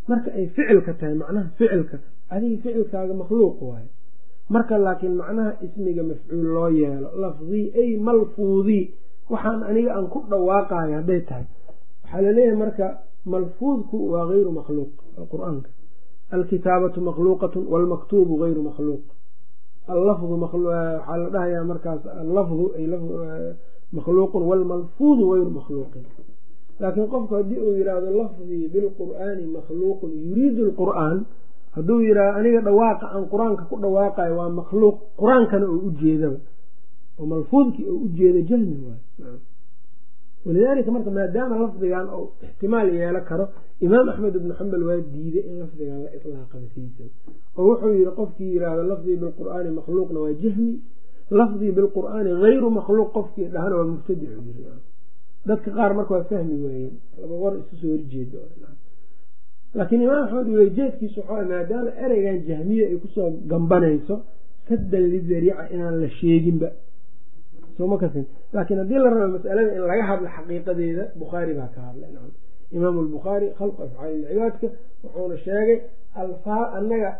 A: Marka ay ficilka tahay macnaha ficilka adiga ficilkaaga makhluuq waayo marka laakiin macnaha ismiga mafcuul loo yeelo lafdii ay malfuudii waxaan aniga aan ku dhawaaqayo hadday tahay. Waxaa la leeyahay marka malfuudku waa hayru makhluuq qur'aanka alkitaabatu makhluuqatun walmaktuubu hayru makhluuq. Allafdu waxaa la dhahayaa markaas allafdu makhluuqun walmalfuudu hayru makhluuqin. Laakiin qofku haddii uu yidhaahdo lafdii bilqur'aani makhluuqun yuriidu lqur'aan hadduu yidhahdo aniga dhawaaqa aan qur'aanka ku dhawaaqayo waa makhluuq. Qur'aankana oo ujeedaba oo malfuudkii oo ujeeda jahmi waayo walidaalika marka maadaama lafdigan uu ixtimaal yeelo karo imaam axmed ibnu xambal waa diiday in lafdigan la ilaaqaba siisa. Oo wuxuu yihi qofkii yidhaahdo lafdii bilqur'aani makhluuqna waa jahmi lafdii bilqur'aani hayru makhluuq qofkii dhahana waa mubtadic yiri dadka qaar marka waa fahmi waayeen laba war isu soo horjeeda laakiin imaam axmed ulejeedkiisu waxaa maadaama ereygan jahmiya ay ku soo gambanayso saddan lidariica inaan la sheeginba. Laakiin haddii la rabo masalada in laga hadlo xaqiiqadeeda bukhaari baa ka hadlay. Imaamu lbukhaari khalqu afcaali cibaadka wuxuuna sheegay alfaa annaga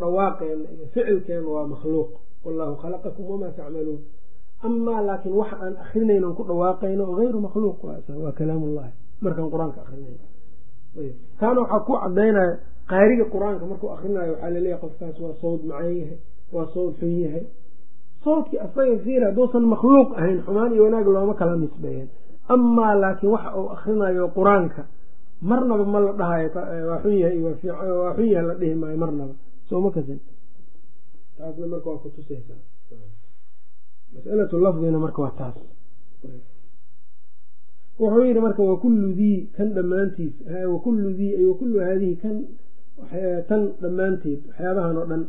A: dhawaaqeena iyo ficilkeena waa makhluuq. Wallahu khalaqakum wamaa tacmaluun. Amaa laakiin waxa aan akrinayno ku dhawaaqayno hayru makhluuq waa kalaamullahi. Markaan qur'aanka akrinayno taana waxaa ku cadaynaya qaariga qur'aanka markuu akrinayo waxaa laleeyahy qofkaas waa sawd macaan yahay waa sawd xun yahay. Sawdkii asaga fiir hadduusan makhluuq ahayn xumaan iyo wanaag looma kala nisbeeyeen. Amaa laakiin waxa uu akrinayo qur'aanka marnaba ma la dhahayo waa xun yahay waa xun yahay la dhihi maayo marnaba. Sooma kasin. Taasna marka waa kutusaysaa masalatu lafdina marka waa taas wuxuu yihi marka wakullu dii kan dhammaantiis wakullu dii ay wakullu haadihi kan tan dhammaanteed waxyaabahan oo dhan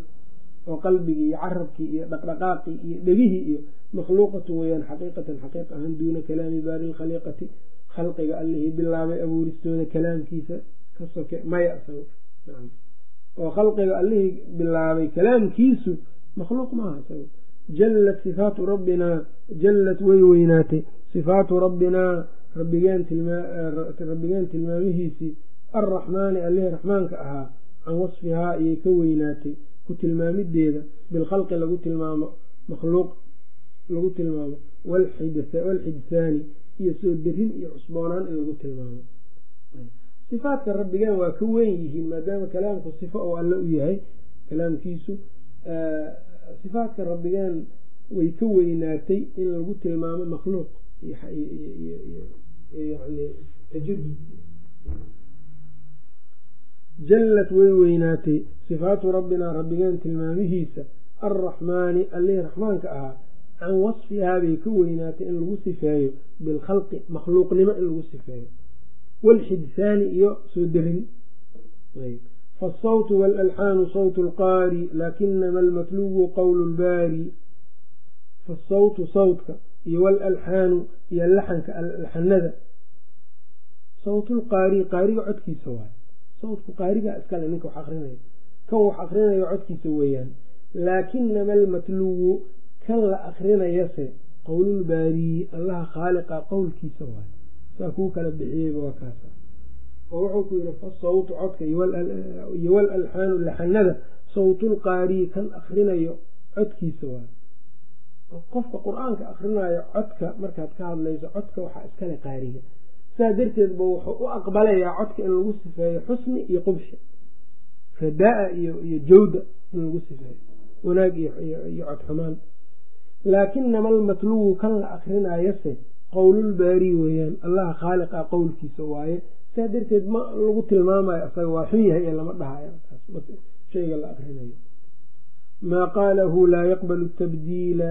A: oo qalbigii iyo carabkii iyo dhaqdhaqaaqii iyo dhegihii iyo makhluuqatu weyaan xaqiiqatan xaqiiq ahaan duuna kalaami baari lkhaliiqati khalqiga allihii bilaabay abuuristooda kalaamkiisa ka soke maya oo khalqiga allihii bilaabay kalaamkiisu makhluuq maaha isago jallat sifaatu rabbinaa jallat way weynaatay. Sifaatu rabbinaa rabbigeen rabbigeen tilmaamihiisii arraxmaani allihii raxmaanka ahaa can wasfihaa ayay ka weynaatay. Ku tilmaamideeda bilkhalqi lagu tilmaamo makhluuq lagu tilmaamo walxidsaani iyo soo darin iyo cusboonaan in lagu tilmaamo. Sifaadka rabbigeen waa ka weyn yihiin maadaama kalaamku sifo oo alle u yahay kalaamkiisu sifaadka rabbigeen way ka weynaatay in lagu tilmaamo makhluuq yani tajadud jallat way weynaatay sifaatu rabbinaa rabbigeen tilmaamihiisa alraxmaani allihii raxmaanka ahaa can wasfihaa bay ka weynaatay in lagu sifeeyo bilkhalqi makhluuqnimo in lagu sifeeyo waalxidsaani iyo soo darin faasawtu waalalxaanu sawtu lqaari laakinama almatlubu qowlu lbaari faasawtu sawtka iyo waalalxaanu iyo laxanka alxanada sawtulqaari qaariga codkiisa waay sawtku qaarigaa iskale ninka wax akrinaya kan wax akrinayo codkiisa weeyaan. Laakinama almatlubu kan la akrinayase qowlulbaariyi allaha khaaliqa qowlkiisa waay saa kuu kala bixiyeyba waa kaasa. Oo wuxuu ku yihi fasawtu codka iyo walalxaanu laxanada sawtulqaariyi kan akrinayo codkiisa waay qofka qur'aanka akrinayo codka markaad ka hadlayso codka waxaa iskale qaariga. Saa darteed ba wuxuu u aqbalayaa codka in lagu sifeeyo xusni iyo qubxi radaa iyo jawda in lagu sifeeyo wanaag iyo cod xumaan. Laakinama almatlubu kan la akrinayase qowlulbaari weeyaan allaha khaaliqa qowlkiisa waaye. Saa darteed ma lagu tilmaamayo asaga waa xun yahay ee lama dhahayo shayga la akrinayo maa qaalahu laa yaqbalu tabdiila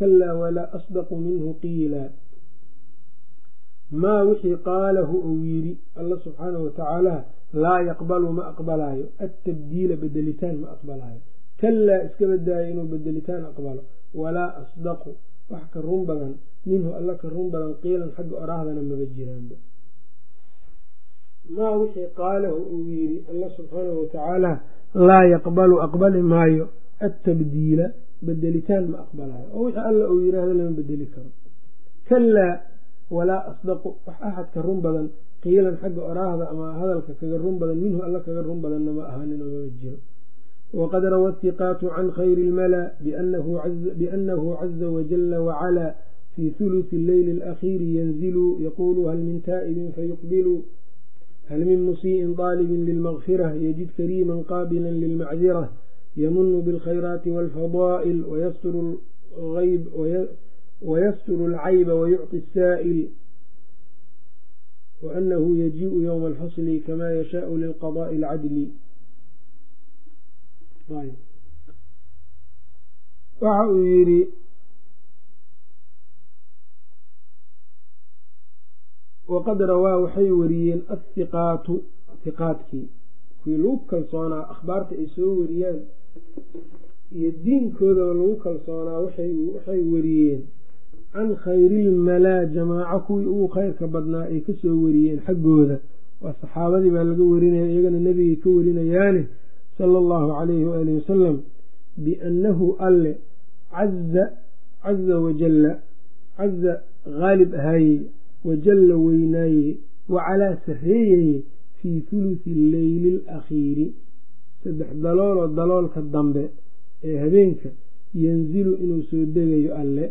A: kalaa walaa asdaqu minhu qiila maa wixii qaalahu uu yidhi alla subxaanahu watacaala laa yaqbalu ma aqbalaayo attabdiila bedelitaan ma aqbalaayo kalaa iska badaayo inuu bedelitaan aqbalo walaa asdaqu wax ka run badan minhu alla ka run badan qiilan xagga oraahdana maba jiraanba maa wixii qaalahu uu yidhi alla subxaanahu watacaala laa yaqbalu aqbali maayo atabdiila bedelitaan ma aqbalayo oo wixii alla uu yiraahdo lama bedeli karo kalaa walaa asdaqu wax axadka run badan qiilan xagga oraahda ama hadalka kaga run badan minhu alla kaga run badanna ma ahanin oo mama jiro waqad rawa asiqaatu can khayri ilmala bianahu caza wajala wacalaa fii hulusi leyli alakhiiri yanzilu yaquulu hal min taa'ibin fayuqbilu hal min musii'in daalibin lilmaqfira yajid kariiman qaabila lilmacdirah ymunu bاlkhayraati wاlfadaa'il wayasturu اlcayba wayucطi الsaa'il waanahu yajiiءu ywma اlfasli kama yashaءu lilqadاءi اlcadli waxa uu yidhi waqad rawaa waxay wariyeen athiqaatu hiqaadkii kuwii lagu kalsoonaa akhbaarta ay soo wariyaan iyo diinkoodaba lagu kalsoonaa waxay wariyeen can khayrilmalaa jamaaco kuwii ugu khayrka badnaa ay ka soo wariyeen xaggooda. Waa saxaabadii baa laga warinaya iyagana nebigay ka warinayaane sala allahu calayhi waalihi wasalam biannahu alle caza caza wajalla caza haalib ahaaye wajalla weynaaye wacalaa sarreeyaye fii huluthi leyli alakhiiri saddex dalooloo daloolka dambe ee habeenka yanzilu inuu soo degayo alle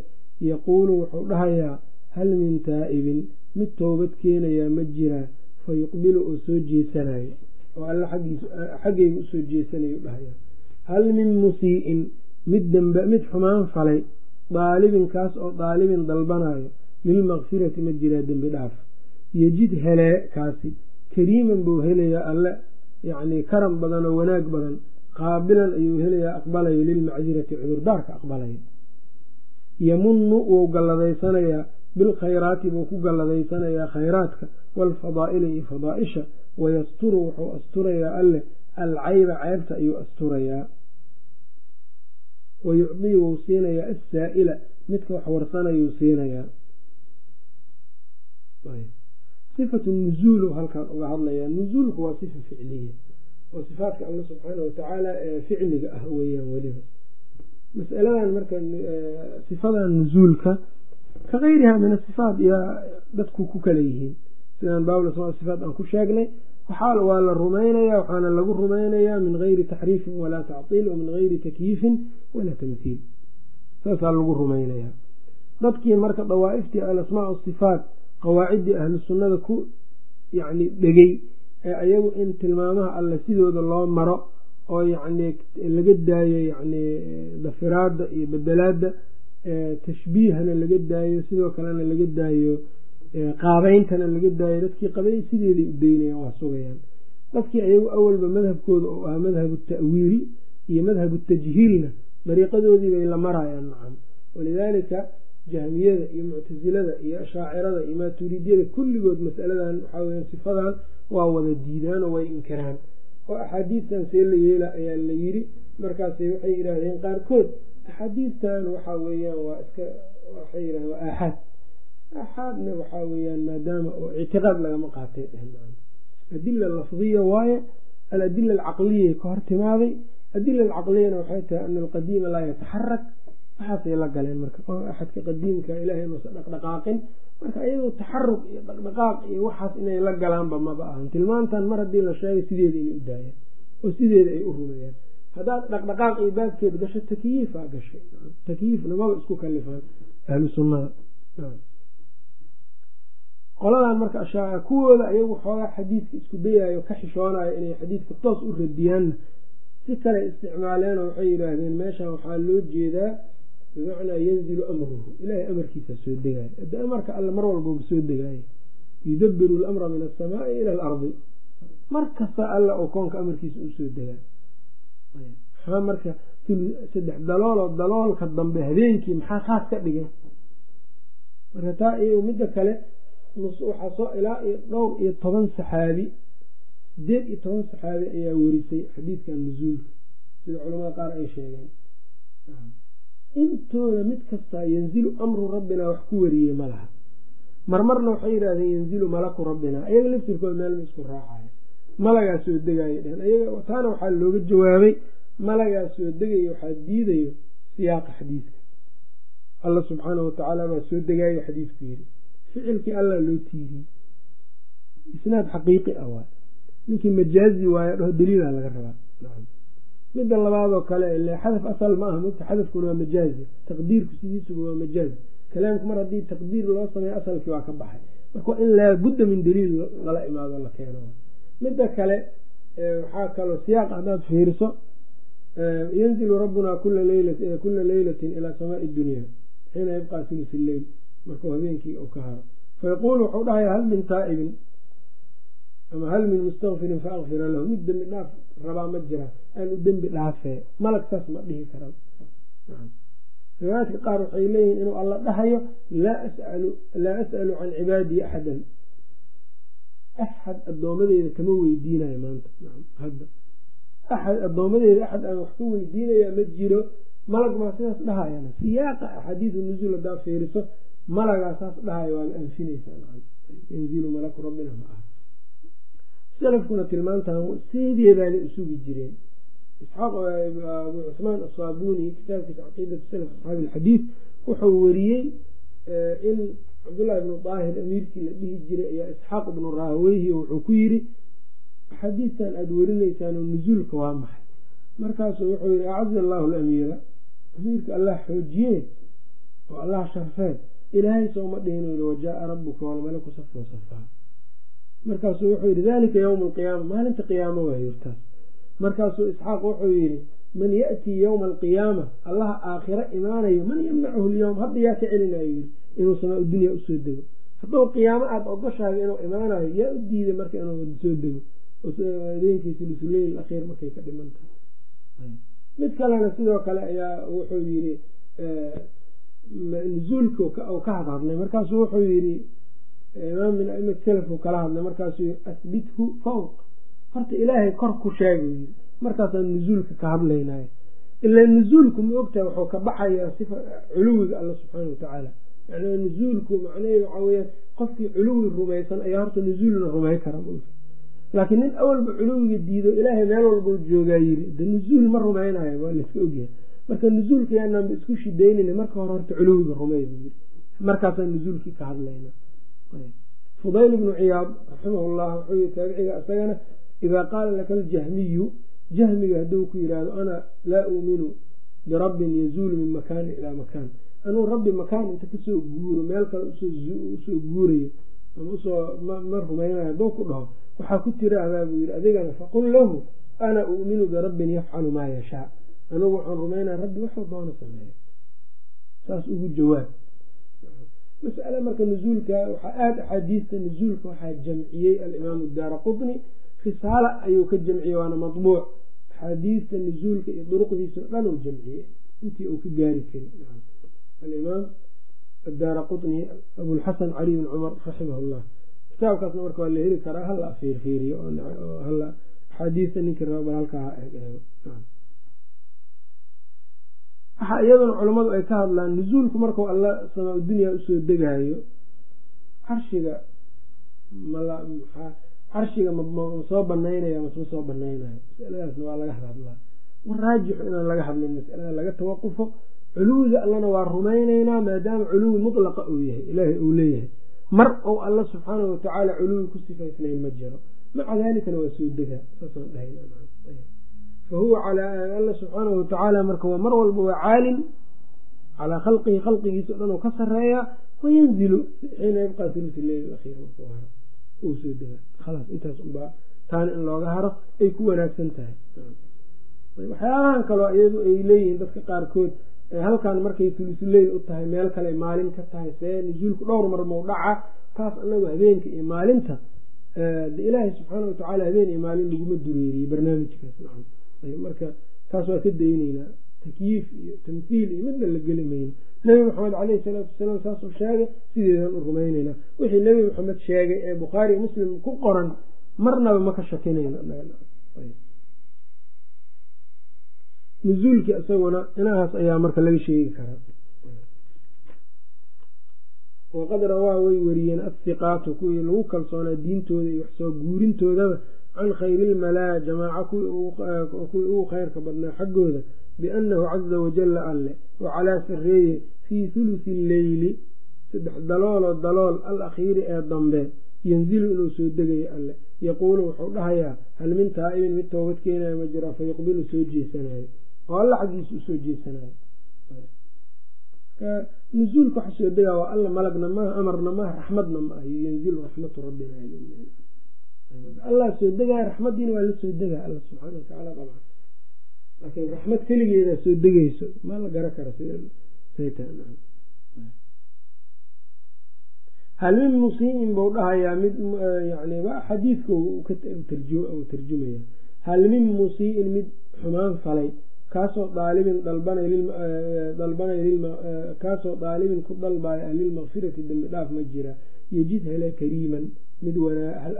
A: yaquulu wuxuu dhahayaa hal min taa'ibin mid toobad keenayaa ma jiraa fa yuqbilu oo soo jeesanayo oo alle xaggayga u soo jeesanayu dhahayaa. Hal min musii'in mid dambe mid xumaan falay daalibinkaas oo daalibin dalbanayo lilmakfirati ma jiraa dembi dhaaf. Yejid helee kaasi kariiman buu helayaa alle yacnii karam badan oo wanaag badan qaabilan ayuu helayaa aqbalaya lilmacdirati cudurdaarka aqbalaya yamunu wuu galladaysanayaa bilkhayraati buu ku galladaysanayaa khayraadka waalfadaa'ili iyo fadaa'isha wayasturu wuxuu asturayaa alleh alcayba ceybta ayuu asturayaa wayucdii wuu siinayaa assaa'ila midka wax warsanayuu siinayaa sifatu nuzuul halkaan uga hadlayaa nuzuulku waa sifa ficliya oo sifaadka alla subxaana watacaala ee ficliga ah weeyaan weliba masaladan marka sifadan nuzuulka ka kayriha min asifaat yaa dadku ku kala yihiin sidaan baabl sifaat aan ku sheegnay waa la rumaynayaa waxaana lagu rumaynayaa min gayri taxriifin walaa tactiil wa min gayri takyiifin walaa tamhiil saasaa lagu rumaynayaa dadkii marka dawaa'iftii alasmaa sifaat qawaaciddii ahlu sunnada ku yacni dhegey ee ayagu in tilmaamaha alle sidooda loo maro oo yacni laga daayo yacni dafiraadda iyo bedelaadda tashbiihana laga daayo sidoo kalena laga daayo qaabeyntana laga daayo dadkii qabay sideeday u daynayaan waa sugayaan. Dadkii ayagu awalba madhabkooda oo ah madhabu ta'wiil iyo madhabu tajhiilna dariiqadoodii bay la marayaan nacam. Walidaalika jahmiyada iyo muctasilada iyo ashaacirada iyo maatuuriidyada kulligood masaladan waxaa weya sifadan waa wada diidaan oo way inkiraan oo axaadiistan see la yeela ayaa la yiri markaasay waxay yidhaahdeen qaarkood axaadiistan waxaa weeyaan waa iska waxay yidhahdeen waa aaxaad. Aaxaadna waxaa weeyaan maadaama oo ictiqaad lagama qaatay adila lafdiya waaye aladila alcaqliya ka hor timaaday. Adila alcaqliyana waxay tahay ana alqadiima laa yataxarak waxaasay la galeen marka axadka qadiimka ilahay inuusa dhaqdhaqaaqin. Marka iyagoo taxaruk iyo dhaqdhaqaaq iyo waxaas inay la galaanba maba ahan tilmaantan mar haddii la sheegay sideeda inay u daayaan oo sideeda ay u rumeeyaan haddaad dhaqdhaqaaq iyo baabkeed gasho takyiifaa gashay. Takyiifna maba isku kalifaan. Ahlu sunnada qoladan marka ashaaca kuwooda ayagu xoogaa xadiidka isku dayayo ka xishoonayo inay xadiidka toos u radiyaanna si kale isticmaaleenoo waxay yidhaahdeen meeshan waxaa loo jeedaa bimacnaa yanzilu amruhu. Ilaahay amarkiisa soo degayo ade amarka alle mar walbaba soo degaayo yudabiru lamra min asamaai ila alardi. Mar kasta alla oo koonka amarkiisa u soo degaa maxaa marka saddex dalooloo daloolka dambe habeenkii maxaa khaas ka dhigay? Marka taa iyo midda kale waxaa soo ilaa iyo dhowr iyo toban saxaabi. Sideed iyo toban saxaabi ayaa werisay xadiidkan nusuulka sida culamada qaar ay sheegeen intooda mid kastaa yanzilu amru rabbinaa wax ku wariyey ma laha. Marmarna waxay yidhahdeen yanzilu malaku rabbinaa ayaga laftirkooda meelma isku raacayo. Malagaa soo degaayo dhehen ayaga taana waxaa looga jawaabay malagaa soo degayo waxaa diidayo siyaaqa xadiidka alla subxaanahu watacaala baa soo degaayo xadiidku yidhi. Ficilkii allah loo tiiriyey isnaad xaqiiqi ah waay. Ninkii majaazi waayo dhaho daliilaa laga rabaa midda labaadoo kale ile xadaf asal ma aha xadafkuna waa majaazi. Taqdiirku sidiisuba waa majaazi. Kalaamka mar haddii taqdiir loo sameeyo asalkii waa ka baxay. Marka in laabudda min daliil lala imaado la keeno. Midda kale waxaa kaloo siyaaq haddaad fiiriso yanzilu rabbunaa kula leylatin ilaa samaai dunya xiina yabqaa sulus lleyl markuu habeenkii u ka haro. Fayaquulu wuxuu dhahayaa hal min taa'ibin ama hal min mustakfirin faakfira lahu. Mid dembi dhaaf rabaa ma jira. Aan u dembi dhaafee malag saas ma dhihi kara riwaayaadka qaar waxay leeyihiin inuu alla dhahayo laa as'alu can cibaadii axadan. Axad addoomadeeda kama weydiinayo maanta. Hadda. Axad addoomadeeda axad aan wax ka weydiinaya ma jiro. Malag maa sidaas dhahayana. Siyaaqa axaadiisu nuzuul haddaa fiiriso malagaa saas dhahayo waaba anfinaysaa yanzilu malaku rabbina ma aha salafkuna tilmaantan seedeebaana usugi jireen. Isxaaq abu cusmaan asaabuni kitaabkiisa caqiidatu salaf asxaabi alxadiid wuxuu wariyey in cabdullahi ibnu daahir amiirkii la dhihi jiray ayaa isxaaq ibnu raahweyhi wuxuu ku yidhi xadiidtan aada warinaysaan oo nuzuulka waa maxay? Markaasuu wuxuu yihi acaza allahu alamiira amiirka allah xoojiye oo allah sharfee ilaahay sooma dhihin wajaaa rabuka walmalaku safan safaa markaasuu wuxuu yihi dalika yowma alqiyaama. Maalinta qiyaama waa yurtaas markaasuu isxaaq wuxuu yidhi man ya'tii yowma alqiyaama allaha aakhiro imaanayo man yamnacuhu lyowm hadda yaa ka celinayo inuu samaa dunya u soo dego. Hadduu qiyaamo aada ogoshahay inuu imaanayo yaa u diiday marka inuu soo dego. Adeenkiisa lusuleyl akhiir markay ka dhiman tahay. Mid kalena sidoo kale ayaa wuxuu yidhi nuzuulka u ka hadhadlay markaasuu wuxuu yidhi imaam min aimati salafku kala hadlay markaasuu asbithu fawq. Horta ilaahay kor ku sheegay yiri markaasaan nuzuulka ka hadlaynayo. Ilaa nuzuulku ma ogtahay wuxuu ka baxayaa sifa culuwiga alla subxaana watacaala macnaa nuzuulku macnaheedu waxaa weyaan qofkii culuwi rumaysan ayaa horta nuzuulna rumay kara laakiin nin awalba culuwiga diido ilaahay meel walbau joogaa yiri de nuzuul ma rumaynayo waa layska ogyahay marka nuzuulka yaanaanba isku shidaynayna marka hore horta culuwiga rumey buu yiri markaasaan nuzuulkii ka hadlayna fudayl ibnu ciyaad raximah llah wuxuu taabiciga isagana idaa qaala laka aljahmiyu jahmiga hadduu ku yidhaahdo ana laa uuminu birabbin yazuulu min makaanin ilaa makaan. Anuu rabbi makaan inta ka soo guuro meel kale u soo guurayo ama u soo ma rumaynayo hadduu ku dhaho waxaa ku tiraahdaa buu yidhi adigana faqul lahu ana u'minu birabbin yafcalu maa yashaa. Anugu waxaan rumaynaya rabbi waxuu doono sameeya saas ugu jawaab mas'ale marka nuzuulka waxaa aada axaadiista nuzuulka waxaa jamciyey alimaamu daara qutni risaala ayuu ka jamciyey waana matbuuc. Axaadiista nuzuulka iyo duruqdiisa dhan uu jamciyey. Intii uu ka gaari kari alimaam adaara qutni abulxasan cali bin cumar raximah llah kitaabkaasna marka waa la heli karaa hala fiirfiiriyo hala axaadiista ninkii raba halkaa ha eeg eego waxaa iyaduna culammadu ay ka hadlaan nuzuulku markuu alla samaa dunya u soo degaayo carshiga carshiga ma soo banaynaya masma soo banaynayo masaladaasna waa laga hadlaa. Waraajixu inaan laga hadlin masalada laga tawaqufo culuwida allana waa rumaynaynaa maadaama culuwi mutlaqa uu yahay ilaahay uu leeyahay. Mar ou alla subxaanahu watacaala culuwi ku sifaysnayn ma jiro. Maca daalikana waa soo degaa. Saasaan dhahafa huwa alla subxaanahu watacaala marka waa mar walba waa caalim calaa khalqihi khalqigiisa o dhan oo ka sareeya wayanzilu xiina yabqa thuluthi leyl akhir markuu haro uu soo degaa khalaas intaas unbaa taana in looga haro ay ku wanaagsan tahay waxyaabahan kaloo iyadu ay leeyihiin dadka qaarkood halkan markay thuluthuleyl u tahay meel kale maalin ka tahay see nuzuulku dhowr mar mau dhaca taas anagu habeenka iyo maalinta de ilaahay subxaana watacaala habeen iyo maalin laguma dureeriyey barnaamijkaas marka taas waa ka dayneynaa takyiif iyo tamhiil iyo midna la geli mayno. Nebi maxamed caleyhi salaatu wasalaam saasuu sheegay sideedaan u rumayneynaa wixii nebi maxamed sheegay ee bukhaari muslim ku qoran marnaba ma ka shakinayno nuzuulki isaguna inahaas ayaa marka laga sheegi karaa. Waqad rawaa way wariyeen athiqaatu kuwii lagu kalsoonaa diintooda iyo waxsoo guurintoodaba can khayrilmalaa jamaaca kuwii ugu khayrka badnaa xaggooda biannahu caza wajalla alle wa calaa sareeye fii hulusi lleyli saddex dalooloo dalool al akhiiri ee dambe yanzilu inuu soo degayo alle. Yaquulu wuxuu dhahayaa hal min taa'ibin mid toobad keenayo ma jiro fa yuqbilu soo jeesanayo. Oo alla xaggiisa u soo jeesanayo. Nuzuulka waxa soo degaa waa alla malagna maaha amarna maaha raxmadna ma ah yanzilu raxmatu rabbina allah soo degaya raxmadiina waa la soo degaa alla subxaana watacaala dabcan laakiin raxmad keligeedaa soo degeyso ma la gara kara hal min musii'in buu dhahayaa mid yani xadiidka tarjumaya hal min musii'in mid xumaan falay kaasoo daalibin dalbanay kaasoo daalibin ku dalbaya lilmakfirati dembi dhaaf ma jira yejid hele kariiman mid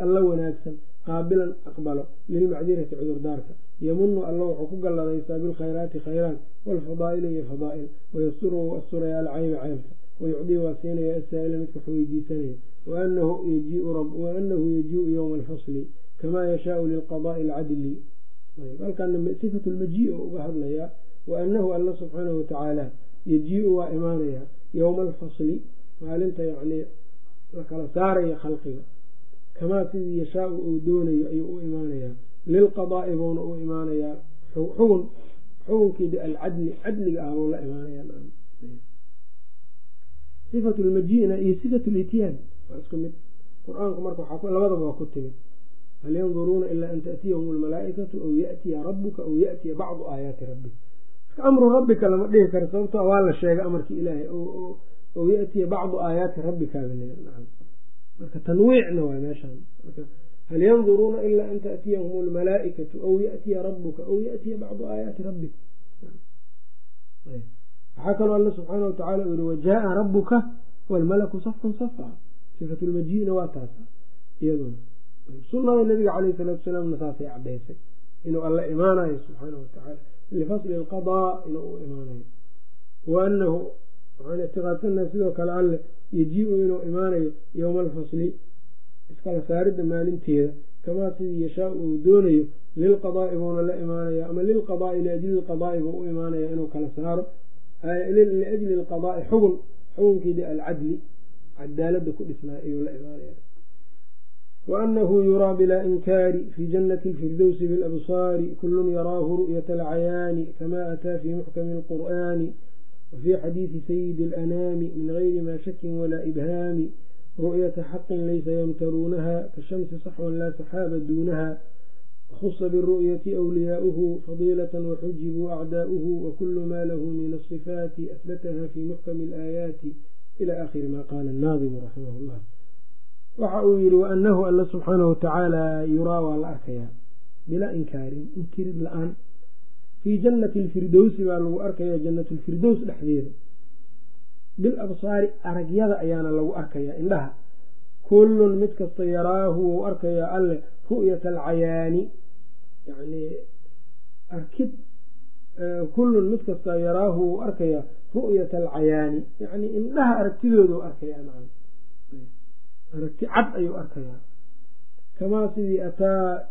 A: alla wanaagsan qaabilan aqbalo lilmacdirati cudurdaarka yamunu alla wuxuu ku galladaysaa bilkhayraati khayraat waalfadaa'ili iyo fadaa'il wayasturu wuu asturaya alcayba ceybta wayucdii waa siinaya asaa'ila midka wax weydiisanaya waanahu yajiiu yowma alfasli kamaa yashaau lilqadaai alcadli. Halkana sifatu lmajii oo uga hadlayaa waanahu alla subxaanahu watacaala yajiiu waa imaanayaa yowma alfasli maalinta yacnii la kala saaraya khalqiga kamaa sidii yashaau uu doonayo ayuu u imaanayaa. Lilqadaa'i buuna u imaanayaa. Xugun xugunkii alcadli cadliga ah buu la imaanayaasifatlmajina iyo sifatlitiyaan waa isku mid. Qur'aanku marka labadaba waa ku timid. Hal yanduruuna ilaa an tatiyahum almalaaikatu aw yatiya rabuka aw yatiya bacdu aayaati rabbik. Amru rabbika lama dhihi karo sababto ah waa la sheegay amarkii ilaahay aw yatiya bacdu aayaati rabbikaabil marka tanwiicna waa meeshaan hal yanduruuna ilaa an taatiyahum almalaaikatu aw yatiya rabuka aw yatiya bacdu aayaati rabbik. Waxaa kaloo alle subxaana wa tacaala uu yihi wajaaa rabuka walmalaku safan safa sifatu lmajiina waa taas. Iyaduna. Sunada nabiga caleyh salaatu salaamna saasay cadaysay inuu alla imaanayo subxaana wa tacaala lifasli lqadaa inuu u imaanayo waxaan ictiqaadsanaha sidoo kale alle yajiiu inuu imaanayo yowma alfasli iskala saaridda maalinteeda kamaa sidii yashaau uu doonayo lilqadaa'i buuna la imaanaya ama lilqadaa'i liajli lqadaa'i buu u imaanaya inuu kala saaro. Liajli lqadaa'i xugun xugunkeedii alcadli cadaalada ku dhisnaa ayuu la imaanaya waanahu yuraa bilaa inkaari fii janati alfirdowsi bilabsaari kulun yaraahu ru'yata alcayaani kama ataa fii muxkami alqur'aani wafii xadiidi sayidi alanaami min gayri ma shakin walaa ibhaami ru'yata xaqin laysa yamtaruunaha kashamsi saxwan laa saxaaba duunaha khusa biru'yati wliyaauhu fadiilatan waxujibuu acdaa'uhu wakulu maa lahu min asifaati ahbataha fii muxkami alaayaati ila aakhiri maa qaala annaadimu raximah llah waxa uu yihi waanahu alla subxaanahu watacaala yuraa waa la fii jannati alfirdowsi baa lagu arkaya jannatu lfirdows dhexdeeda. Bil absaari aragyada ayaana lagu arkayaa indhaha. Kullun mid kasta yaraahu wou arkayaa alle ru'yata alcayaani yani arkid kullun mid kasta yaraahu wou arkayaa ru'yata alcayaani yani indhaha aragtidooda u arkayaa aragti cad ayuu arkayaa. Kamaa sidii ataa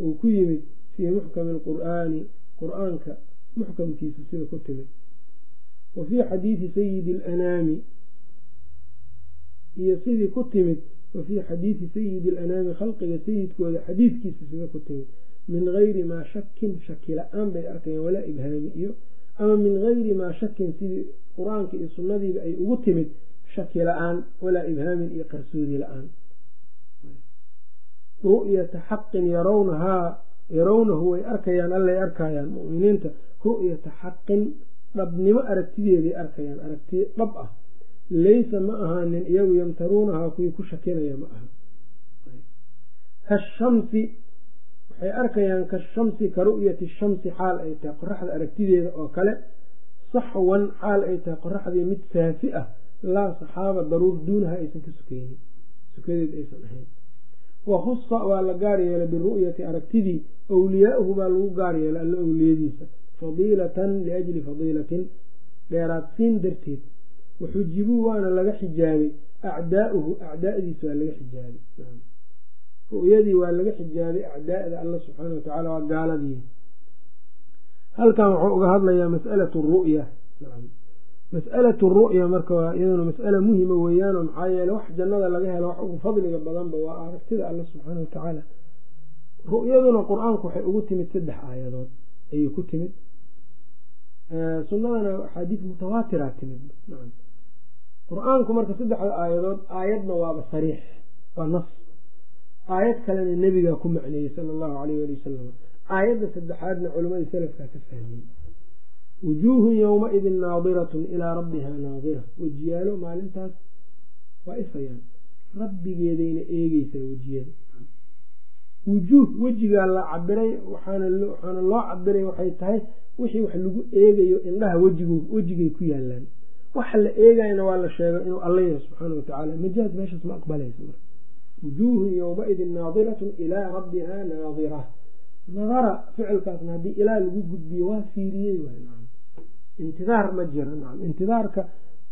A: uu ku yimid fii muxkami alqur'aani qur'aanka muxkamkiisa sida ku timid. Wa fii xadiidi sayidi alanaami iyo sidii ku timid wa fii xadiidi sayidi alanaami khalqiga sayidkooda xadiidkiisa sida ku timid. Min gayri maa shakin shaki la'aan bay arkayaan walaa ibhaami iyo ama min gayri maa shakin sidii qur'aanka iyo sunnadiiba ay ugu timid shaki la'aan walaa ibhaamin iyo qarsoodi la'aan. Ru'yata xaqin yarawnahaa yarawnahu way arkayaan allay arkayaan mu'miniinta ru'yata xaqin dhabnimo aragtideeday arkayaan aragti dhab ah. Laysa ma ahaanin iyagu yamtaruunahaa kuwii ku shakinaya ma aha. Kashamsi waxay arkayaan kashamsi ka ru'yati shamsi xaal ay tahay qoraxda aragtideeda oo kale saxwan xaal ay tahay qoraxdii mid saafi ah laa saxaaba daruur duunaha aysan ka sukeynin sukadeed aysan ahayn wakhusa waa la gaar yeelay biru'yati aragtidii. Awliyaauhu baa lagu gaar yeelay alla awliyadiisa. Fadiilatan liajli fadiilatin dheeraadsiin darteed. Waxujibuu waana laga xijaabay. Acdaa'uhu acdaa'diisa waa laga xijaabay. Ru'yadii waa laga xijaabay. Acdaa'da alla subxaana watacaala waa gaaladii. Halkan wuxuu uga hadlayaa mas'alatu ru'ya mas'alatu ru'ya marka waa iyaduna mas'ala muhima weeyaano maxaa yeele wax jannada laga helo wax ugu fadliga badanba waa aragtida alla subxaana watacaala ru'yaduna qur'aanku waxay ugu timid saddex aayadood ayay ku timid. Sunnadana axaadiis mutawaatira timid qur'aanku marka saddexda aayadood aayadna waaba sariix waa nas. Aayad kalena nebigaa ku macneeyey sala allahu alayh ali wasalam aayadda saddexaadna culimadii salafkaa ka fahmiyey wujuuhun yowmaidin naadiratun ilaa rabbihaa naadira wejiyaalo maalintaas waa ifayaan rabbigeedayna eegeysaa wejiyada wujuuh wejigaa la cabiray waxaana loo cabiray waxay tahay wixii wax lagu eegayo indhaha wejigu wejigay ku yaalaan waxa la eegayna waa la sheegay inuu alla yahay subxaana watacaala majaaz meeshaas ma aqbalaysa marka wujuuhun yowmaidin naadiratun ilaa rabbihaa naadira nadara ficilkaasna haddii ilaa lagu gudbiyo waa fiiriyey intidaar ma jira nacam intidaarka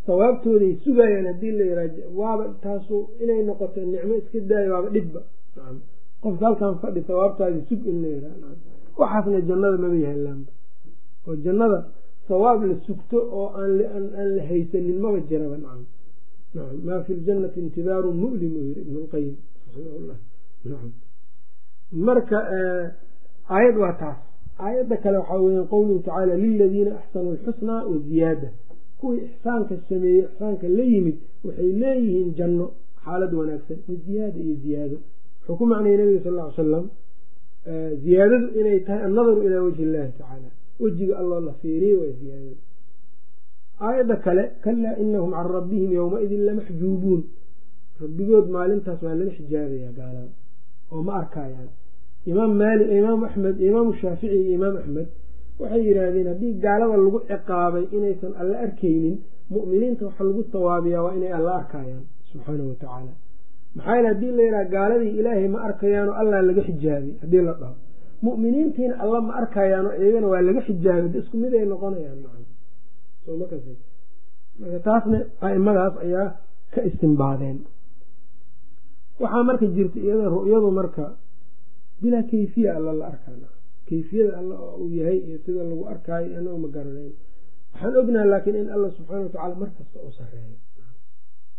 A: sawaabtooday sugayaan haddii la yiraa waaba taasu inay noqoto nicmo iska daayo waaba dhibba. Nacam qofka halkan fadhi sawaabtaadii sug in la yiraa nacam waxaasna jannada maba yahallaanba oo jannada sawaab la sugto oo aan la haysanin maba jiraba nacam nacam maa fi ljannati intidaarun mu'lim uu yiri ibnu lqayim raximahullah. Nacam marka aayad waa taas aayadda kale waxaa weya qowluhu tacaala liladiina axsanuu wa ziyaada. Kuwii ixsaanka sameeyey ixsaanka la yimid waxay leeyihiin janno xaalad wanaagsan wa ziyaada iyo ziyaado. Wuxuu ku macnayay nabiga sal ly salam ziyaadadu inay tahay annadaru ilaa wajhi illahi tacaala. Wejiga alloo la fiiriye waa ziyaadadu. Aayadda kale kalaa inahum can rabbihim yowmaidin lamaxjuubuun rabbigood maalintaas waa laga xijaabayaa gaalada oo ma arkayaan imaam maali imaamu axmed imaamu shaafici iyo imaam axmed waxay yidhaahdeen haddii gaalada lagu ciqaabay inaysan alla arkaynin mu'miniinta waxa lagu sawaabiyaa waa inay alla arkayaan subxaanahu watacaala maxaa yeele haddii la yidhaha gaaladii ilaahay ma arkayaanoo allah laga xijaabay haddii la dhaho. Mu'miniintiina alla ma arkayaanoo iyagana waa laga xijaabay de isku mid ay noqonayaan marka taasna aimadaas ayaa ka istimbaadeen. Waxaa marka jirta iyada ru'yadu marka bilaa kayfiya alla la arkaa kayfiyada alla uu yahay iyo sida lagu arkaayo anaga ma garanayn waxaan ognaha laakiin in alla subxaana watacala markasta uu sareeyo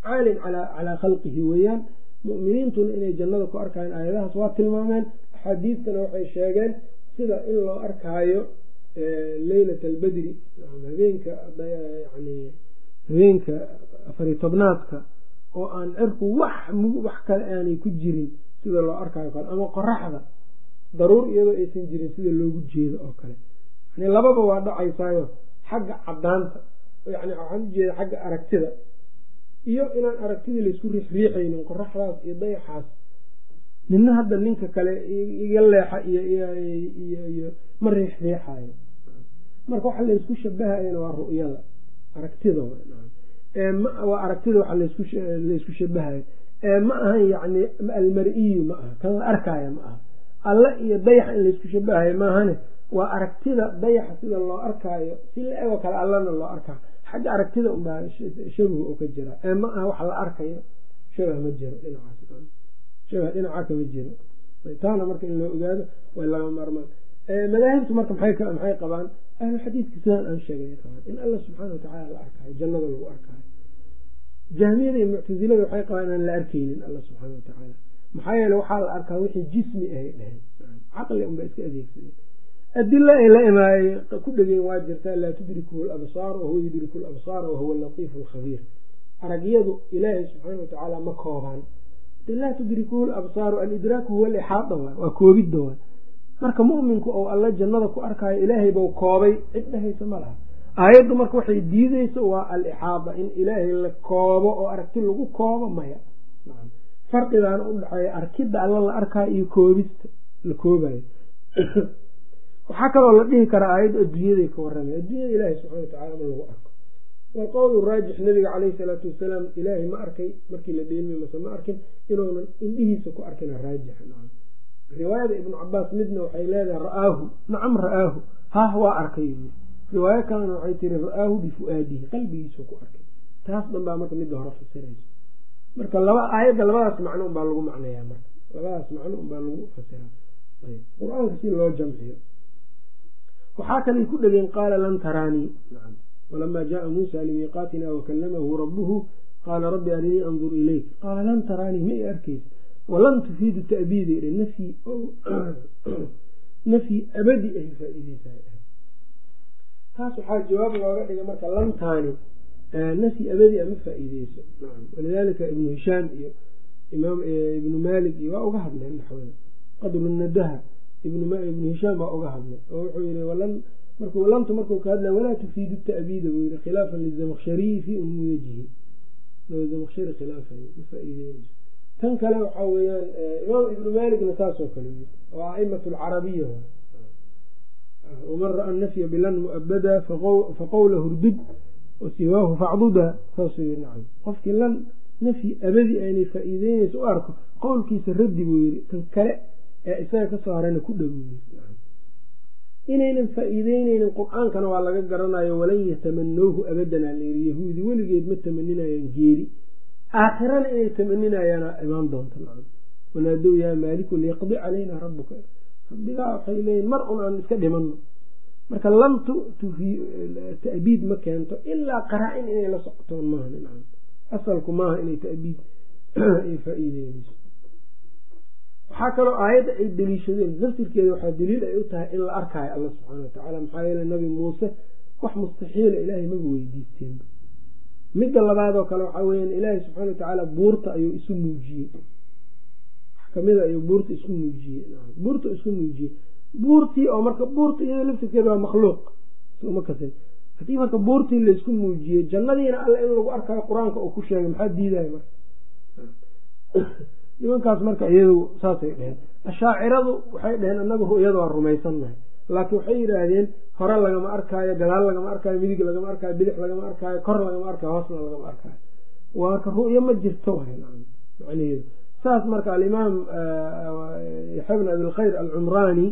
A: caalin calaa khalqihi weeyaan. Mu'miniintuna inay jannada ku arkayan aayadahaas waa tilmaameen. Axaadiistana waxay sheegeen sida in loo arkaayo leylat albedri habeenka habeenka afari tobnaadka oo aan cirku wax wax kale aanay ku jirin sida loo arkaayo kale ama qoraxda daruur iyadoo aysan jirin sida loogu jeedo oo kale. Yani lababa waa dhacaysaayo xagga caddaanta yani waxaan ujeeda xagga aragtida iyo inaan aragtidii laysku riixriixaynin qoraxdaas iyo dayaxaas. Nina hadda ninka kale iga leexa iyo ma riixriixayo marka waxa laysku shabahayana waa ru'yada aragtida waa aragtida waxa laysku shabahayo ma ahan yani almar-iyu ma aha kan la arkaayo ma aha alle iyo dayaxa in laysku shabahayo maahane? Waa aragtida dayaxa sida loo arkaayo si la ego kale allana loo arkaa. Xagga aragtida unbaa shabahu oo ka jira. Ee ma aha wax la arkayo shabah ma jiro dhinacaas shabah dhinaca kama jiro. Taana marka in loo ogaado way laga maarmaan. Madaahibtu marka maxay qabaan? Ahlu xadiidka sidaan aan sheegay qabaan. In alla subxaana watacaala la arkaayo jannada lagu arkaayo. Jahmiyada iyo muctasilada waxay qabaan inaan la arkaynin alla subxaana watacaala maxaa yeele waxaa la arkaa wixii jismi ahay dheheen caqli unbaa iska adeegsadeen adilo ay la imaayey ku dhegeen waa jirtaa laa tudrikuhu labsaar wahuwa yudriku labsaara wahuwa latiifu lkhabiir aragyadu ilaahay subxaana watacaala ma koobaan. Laa tudrikuhu labsaaru alidraaku huwa alixaada waay waa koobidda waay marka mu'minku ou alla jannada ku arkaayo ilaahay bau koobay cid dhahaysa ma laha. Aayaddu marka waxay diideyso waa alixaada in ilaahay la koobo oo aragti lagu koobo maya farqigaana u dhexeeya arkidda alla la arkaayo iyo koobista la koobayo. Waxaa kaloo la dhihi karaa aayaddu adduunyaday ka warramay. Adduunyada ilaahay subxana watacala ma lagu arko. Waalqowlu raajix nabiga caleyhi salaatu wasalaam ilaahay ma arkay markii la dheelmay mase ma arkin inuunan indhihiisa ku arkina raajix. Riwaayada ibnu cabaas midna waxay leedahay ra'aahu. Nacam ra'aahu. Hah waa arkay. Riwaayo kalena waxay tiri ra'aahu bifu-aadihi ku arkay. Taas dhan baa marka midda hore fasiraysa marka laba aayadda labadaas macno unbaa lagu macneeyaa marka. Labadaas macno unbaa lagu fasiraa qur'aanka si loo jamciyo. Waxaa kalay ku dhegeen qaala lan taraanii walamaa jaaa muusa limiiqaatina wakalamahu rabuhu qaala rabbi arinii andur ilayk qaala lan taraanii ma i arkeysa walan tufiidu ta'biida nafyi [clears throat] nafyi abadi ay faa-ideysaa taas waxaa jawaab looga dhigay marka lantaani nafyi abadi a ma faa-iideyso walidaalika ibnu hishaam iyo ibnu maalik iyo waa uga hadleen naxwada. Qadru nadaha. Ibnu hishaam baa uga hadlay oo wuxuu walan markuu lanta markuu ka hadlay walaa tufiidu ta'biida buu yihi khilaafan lizamakhshariyi fii unmudajihi zamakhshari khilaafay ma faa-iideyneyso tan kale waxaa weeyaan imaam ibnu maaligna saasoo kale yii oo aimatu alcarabiya waman ra'a nafya bilan muabada faqowla hurdud wasiwaahu facduda nacam. Qofkii lan nafyi abadi aynay faa-iideyneysa u arko qowlkiisa raddi buu yihi kan kale ee isaga ka soo harana ku dhoweyey inaynan faa-iideyneynin qur'aankana waa laga garanayo walan yatamanowhu abadan aa layiri yahuudi weligeed ma tamaninayaan geeri. Aakhirana inay tamaninayaana imaan doonta wanaadow yaa maaliku liyaqdi calayna rabuka rabbigaa waxay leeyiin mar un aan iska dhimano marka lamtu ta'biid ma keento ilaa qaraa-in inay la socotoon maaha asalku maaha inay ta'biid [clears throat] ay faa-iideyneyso waxaa kaloo aayadda ay deliishadeen. Laftirkeeda waxaa daliil ay u tahay in la arkaayo alla subxaana watacaala maxaa yeele nabi muuse wax mustaxiila ilaahay maba weydiisteenba midda labaadoo kale waxaa weyaan ilaahay subxaana watacaala buurta ayuu isu muujiyey. Wax kamida ayuu buurta isku muujiyey buurta isku muujiyey buurtii oo marka buurta iyado laftirkeeda waa makhluuq. Soma kasin haddii marka buurtii laysku muujiyey jannadiina alle in lagu arkaayo qur'aanka uu ku sheegay maxaa diidaya marka? [coughs] Nimankaas marka iyadu saasay dheheen ashaaciradu waxay dheheen anagu ru'yada waa rumaysannahay laakiin waxay yidhaahdeen hore lagama arkaayo gadaal lagama arkaayo midig lagama arkaayo bidix lagama arkaayo kor lagama arkaayo hoosna lagama arkaayo. Waa marka ru'yo ma jirto macnaheedu. Saas marka alimaam yaxya bn abilkhayr alcumraani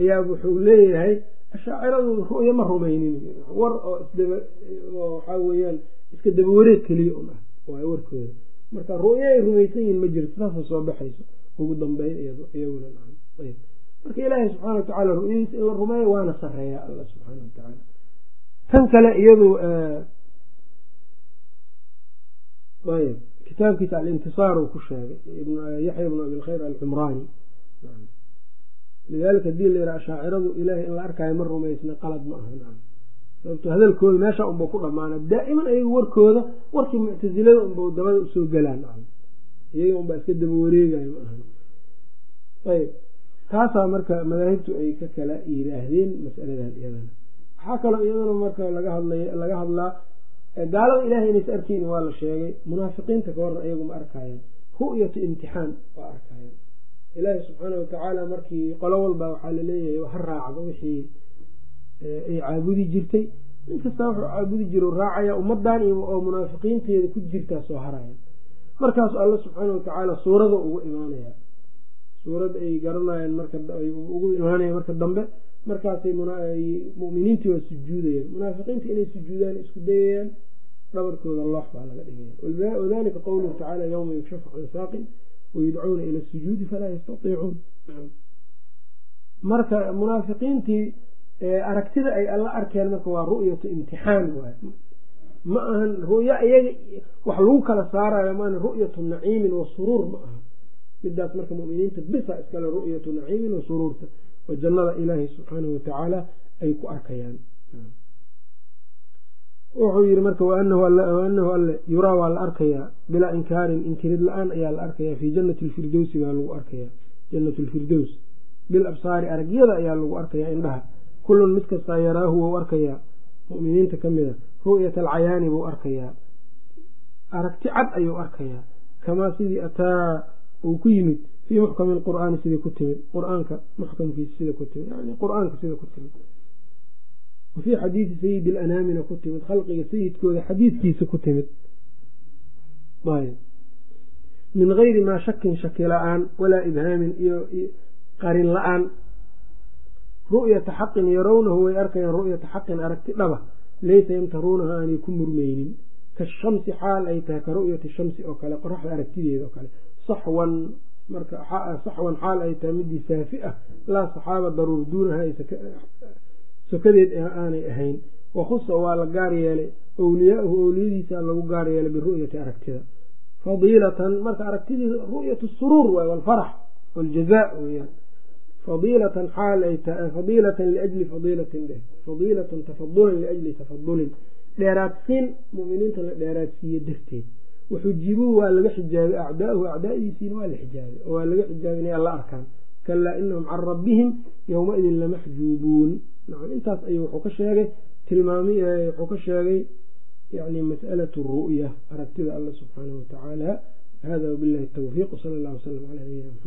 A: ayaa wuxuu leeyahay ashaaciradu ru'yo ma rumaynin. War oo isdaba waxaa weeyaan iska daba wareeg keliya un ah waay warkooda marka ru'yo ay rumaysan yihiin ma jirto saasa soo baxayso. Ugu dambeyn iyaguna marka ilaahay subxana watacaala ru'yadiisa in la rumeeyo waana sareeya alla subxaana watacaala tan kale iyadu kitaabkiisa alintisaar uu ku sheegay yaxya bnu abilkhayr alcumraani lidalika haddii la yidhaha ashaaciradu ilahay in la arkaayo ma rumaysna qalad ma aha sababto hadalkooda meesha unbau ku dhamaana daa'iman ayaga warkooda warkii muctasilada unbau dabada u soo galaan iyaga unbaa iska daba wareegayo ma ahan ayb taasaa marka madaahibtu ay ka kala yiraahdeen masaladan iyadana. Waxaa kaloo iyadana marka laga hadlay laga hadlaa gaalada ilahay inays arkayn waa la sheegay. Munaafiqiinta ka horna iyagu ma arkaayan ru'yatu imtixaan waa arkaayan ilaahi subxaana watacaala markii qolo walba waxaa la leeyahay ha raacdo wixii ay caabudi jirtay. Nin kastaa wuxuu caabudi jiro raacaya ummadan oo munaafiqiinteeda ku jirtaa soo haraya. Markaasu alla subxaana watacaala suurada ugu imaanaya. Suuradda ay garanayaan markaay ugu imaanaya marka dambe markaasay muminiintii waa sujuudayaan. Munaafiqiinta inay sujuudaan isku dayayaan dhabarkooda loox baa laga dhigaya. Wadalika qowluhu tacaala yowma yukshafu can saaqin wayudcuuna ila sujuudi falaa yastaiicuun marka munaafiqiintii aragtida ay alla arkeen marka waa ru'yatu imtixaan waay. Ma ahan ru'ya iyaga wax lagu kala saarayo maaha ru'yatu naciimin wa suruur ma aha midaas marka muminiinta bisa iskale ru'yatu naciimin wa suruurta. Oo jannada watacaala ay ku arkayaan wuxuu yihi marka waanahu alle yuraa waa la arkayaa. Bilaa inkaarin inkirid la'aan ayaa la arkayaa. Fii janati lfirdowsi baa lagu arkayaa. Janat lfirdows bil absaari aragyada ayaa lagu arkayaa indhaha. Kullun mid kastaa yaraahu wou arkayaa. Muminiinta ka mida ru'yata alcayaani buu arkayaa. Aragti cad ayuu arkayaa. Kamaa sidii ataa uu ku yimid fii muxkami lqur'aani sidii ku timid. Qur'aanka muxkamkiisa sida ku timid. Yani qur'aanka sida ku timid wafii xadiidi sayidi alanaamina ku timid khalqiga sayidkooda xadiidkiisa ku timid min gayri maa shakin shaki la'aan walaa ibhaamin iyo qarin la'aan ru'yata xaqin yarawnahu way arkayaan ru'yata xaqin aragti dhaba laysa yamtaruunaha aanay ku murmeynin kashamsi xaal ay tahay ka ru'yati shamsi oo kale qoraxda aragtideeda oo kale saxwan marka saxwan xaal ay tahay midii saafi ah laa saxaaba daruur duunaha sokadeed aanay ahayn. Wakhusa waa la gaar yeelay. Owliyaahu owliyadiisa lagu gaar yeelay biru'yati aragtida. Fadiilatan marka aragtidii ru'yatu suruur waay walfarax waljazaa weyaan fadiilatan xaal ay tahay fadiilatan liajli fadiilatin dheh fadiilatan tafadulan liajli tafadulin. Dheeraadsiin muminiinta la dheeraadsiiye darteed. Waxujibuu waa laga xijaabay. Acdaauhu acdaadiisiina waa la xijaabay. Oo waa laga xijaabay inay alla arkaan. Kalaa inahum can rabbihim yowmaidin lamaxjuubuun intaas ayuu wuxuu ka sheegay tilmaami wuxuu ka sheegay yani mas'alatu ru'ya aragtida alla subxaanahu watacaala hada wabillahi tawfiiq wsala allah wslam calaa nabiyina mxamed